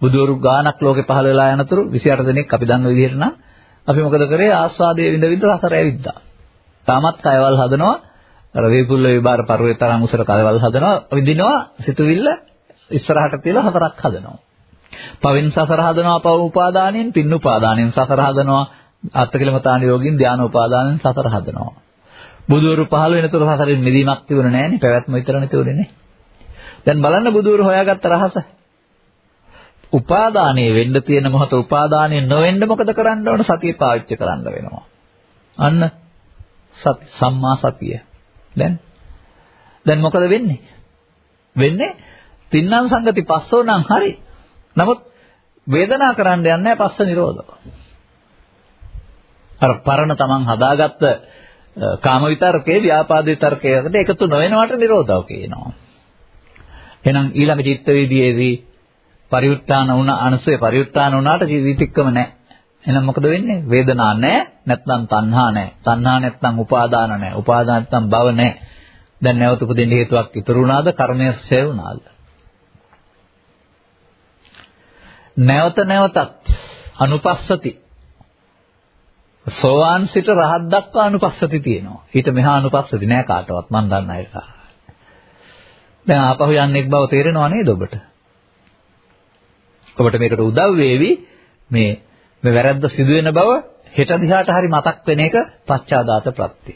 බුදුවරු ගානක් ලෝකේ පහළ වෙලා යනතුරු 28 දෙනෙක් අපි දන්න විදිහට නම් අපි මොකද කරේ ආස්වාදයේ විඳ විඳ සසර ඇවිද්දා. තාමත් කයවල් හදනවා අර වේපුල්ල විබාර පර්වත තරම් උසර කයවල් හදනවා විඳිනවා සිතුවිල්ල ඉස්සරහට තියලා හතරක් හදනවා. පවෙන් සසර හදනවා පව උපාදානෙන් පින් උපාදානෙන් සසර හදනවා අත්කලමතාන යෝගින් ධාන උපාදානෙන් සසර හදනවා. බුදුවරු පහළ වෙනතොර සසරෙන් මිදීමක් තිබුණේ නැහැනේ පැවැත්ම විතරනේ තිබුණේ දැන් බලන්න බුදුවරු හොයාගත්ත රහස. උපාදානයේ වෙන්න තියෙන මොහොත උපාදානයේ නොවෙන්න මොකද කරන්න ඕන සතිය පාවිච්චි කරන්න වෙනවා. අන්න සති සම්මා සතිය. දැන් දැන් මොකද වෙන්නේ? වෙන්නේ තින්නම් සංගති පස්සෝ නම් හරි. නමුත් වේදනා කරන්න යන්නේ නැහැ පස්ස නිරෝධව. අර පරණ තමන් හදාගත්ත කාම විතර්කේ ව්‍යාපාද විතර්කයකට එකතු නොවෙනවට නිරෝධව කියනවා. එහෙනම් ඊළඟ චිත්ත වේදියේදී පරිඋත්තාන වුණ අනසය පරිඋත්තාන වුණාට විතික්කම නැහැ. එහෙනම් මොකද වෙන්නේ? වේදනා නැහැ, නැත්නම් තණ්හා නැහැ. තණ්හා නැත්නම් උපාදාන නැහැ. උපාදාන නැත්නම් භව නැහැ. දැන් නැවත උපදින්න හේතුවක් ඉතුරු වුණාද? කර්මය ඡය වුණාද? නැවත නැවතත් අනුපස්සති සෝවාන් සිට රහත් දක්වා අනුපස්සති තියෙනවා. ඊට මෙහා අනුපස්සති නෑ කාටවත් මන් දන්න එක. දැන් ආපහු යන්නේක් බව තේරෙනව නේද ඔබට? ඔබට මේකට උදව් වේවි මේ මේ වැරද්ද සිදුවෙන බව හෙට දිහාට හරි මතක් වෙන එක පශ්චාදාත ප්‍රත්‍ය.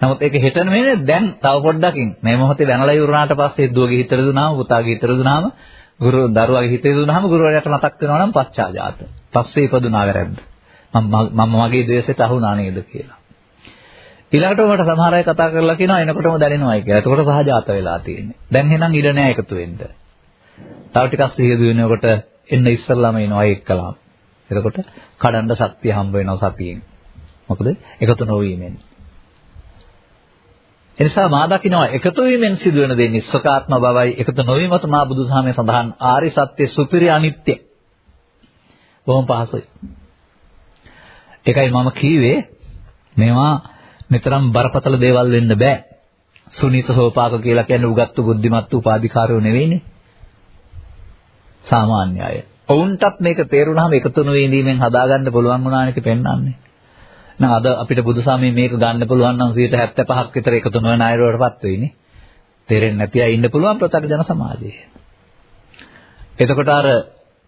නමුත් ඒක හෙට නෙමෙයි දැන් තව පොඩ්ඩකින් මේ මොහොතේ වැනලා ඉවරනාට පස්සේ දුවගේ හිතට දුනාම පුතාගේ හිතට දුනාම ගුරු දරුවාගේ හිතේ දුනාම ගුරුවරයාට මතක් වෙනවා නම් පශ්චාදාත. පස්සේ ඉපදුනා වැරද්ද. මම මගේ ද්වේෂයට අහුණා නේද කියලා. ඊළඟට මට සමහර අය කතා කරලා කියනවා එනකොටම දැනෙනවායි කියලා. එතකොට සහජාත වෙලා තියෙන්නේ. දැන් එහෙනම් ඉඩ නැහැ එකතු වෙන්න. තව ටිකක් සිහිය දුවනකොට එන්න ඉස්සල්ලාම එනවා එක්කලාම. එතකොට කඩන්න ශක්තිය හම්බ වෙනවා සතියෙන්. මොකද එකතු නොවීමෙන්. එනිසා මා දකිනවා එකතු වීමෙන් සිදුවෙන දේ නිස්සකාත්ම බවයි එකතු නොවීමත් මා බුදුසහමේ සඳහන් ආරි සත්‍ය සුපිරි අනිත්‍ය. බොහොම පහසුයි. ඒකයි මම කීවේ මේවා නිතරම් බරපතල දේවල් වෙන්න බෑ. සුනීත සෝපාක කියලා කියන්නේ උගත්තු බුද්ධිමත් උපාධිකාරයෝ නෙවෙයිනේ. සාමාන්‍ය අය. ඔවුන්ටත් මේක තේරුණාම එකතු නොවීමෙන් හදාගන්න පුළුවන් වුණානික පෙන්වන්නේ. නම් අද අපිට බුදුසාමයේ මේක ගන්න පුළුවන් නම් 75ක් විතර එකතු නොවන අයවටපත් වෙයිනේ. තේරෙන්නේ නැති අය ඉන්න පුළුවන් ප්‍රත්‍යක්ෂ සමාජයේ. එතකොට අර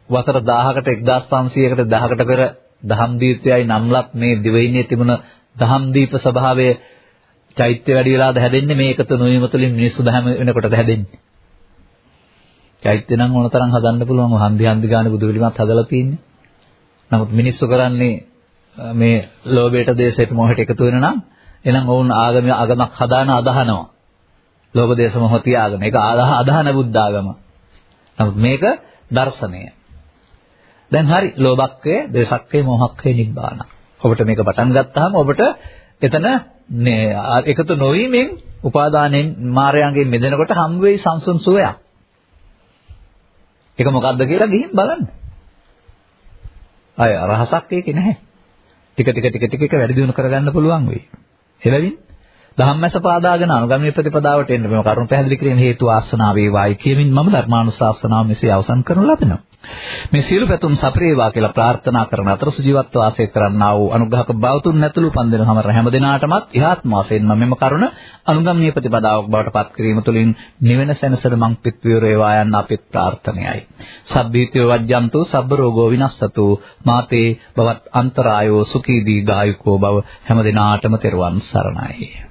වසර 1000කට 1500කට 1000කට පෙර දහම් දීපයයි නම්ලක් මේ දිවයිනේ තිබුණ දහම් දීප ස්වභාවය චෛත්‍ය වැඩි වෙලාද හැදෙන්නේ මේ එකතු නොවීම තුළින් මිනිස්සු දහම වෙනකොටද හැදෙන්නේ. චෛත්‍ය නම් ඕන තරම් හදන්න පුළුවන් හන්දි හන්දි ගානේ බුදු පිළිමත් හදලා තියෙන්නේ. නමුත් මිනිස්සු කරන්නේ මේ ලෝභයට දේශයට මොහයට එකතු වෙන නම් එහෙනම් ඔවුන් ආගම ආගමක් හදාන අදහනවා. ලෝභ දේශ මොහ තියාගෙන. ඒක අදහන බුද්ධ ආගම. නමුත් මේක දර්ශනය. දැන් හරි ලෝභක්කය, දේශක්කය, මොහක්කය නිබ්බාන. ඔබට මේක පටන් ගත්තාම ඔබට එතන එකතු නොවීමෙන් උපාදානෙන් මායයන්ගෙන් මිදෙනකොට හම් වෙයි සංසුන් සුවයක්. ඒක මොකද්ද කියලා ගිහින් බලන්න. අය රහසක් ඒකේ නැහැ. ටික ටික ටික ටික එක වැඩි දියුණු කරගන්න පුළුවන් වෙයි. එබැවින් ධම්මස පාදාගෙන අනුගමනීය ප්‍රතිපදාවට එන්න මේ කරුණ පැහැදිලි කිරීම හේතු ආසනාව වේවායි කියමින් මම ධර්මානුශාසනාව මෙසේ අවසන් කරනු ලබනවා. මේ සියලු පැතුම් සප්‍රේවා කියලා ප්‍රාර්ථනා කරන අතර සුජීවත්ව වාසය කරන්නා වූ අනුග්‍රහක බවතුන් නැතුළු පන්දෙන හැම හැම දිනාටමත් ඉහාත්ම වශයෙන් මම මෙම කරුණ අනුගමනීය ප්‍රතිපදාවක් බවට පත් කිරීම තුළින් නිවෙන සැනසෙන මං පිත් වේවා යන්න අපිත් ප්‍රාර්ථනයයි. සබ්බීතිය වජ්ජන්තු සබ්බ රෝගෝ විනස්සතු මාතේ බවත් අන්තරායෝ සුඛී දීඝායුකෝ බව හැම දිනාටම තෙරුවන් සරණයි.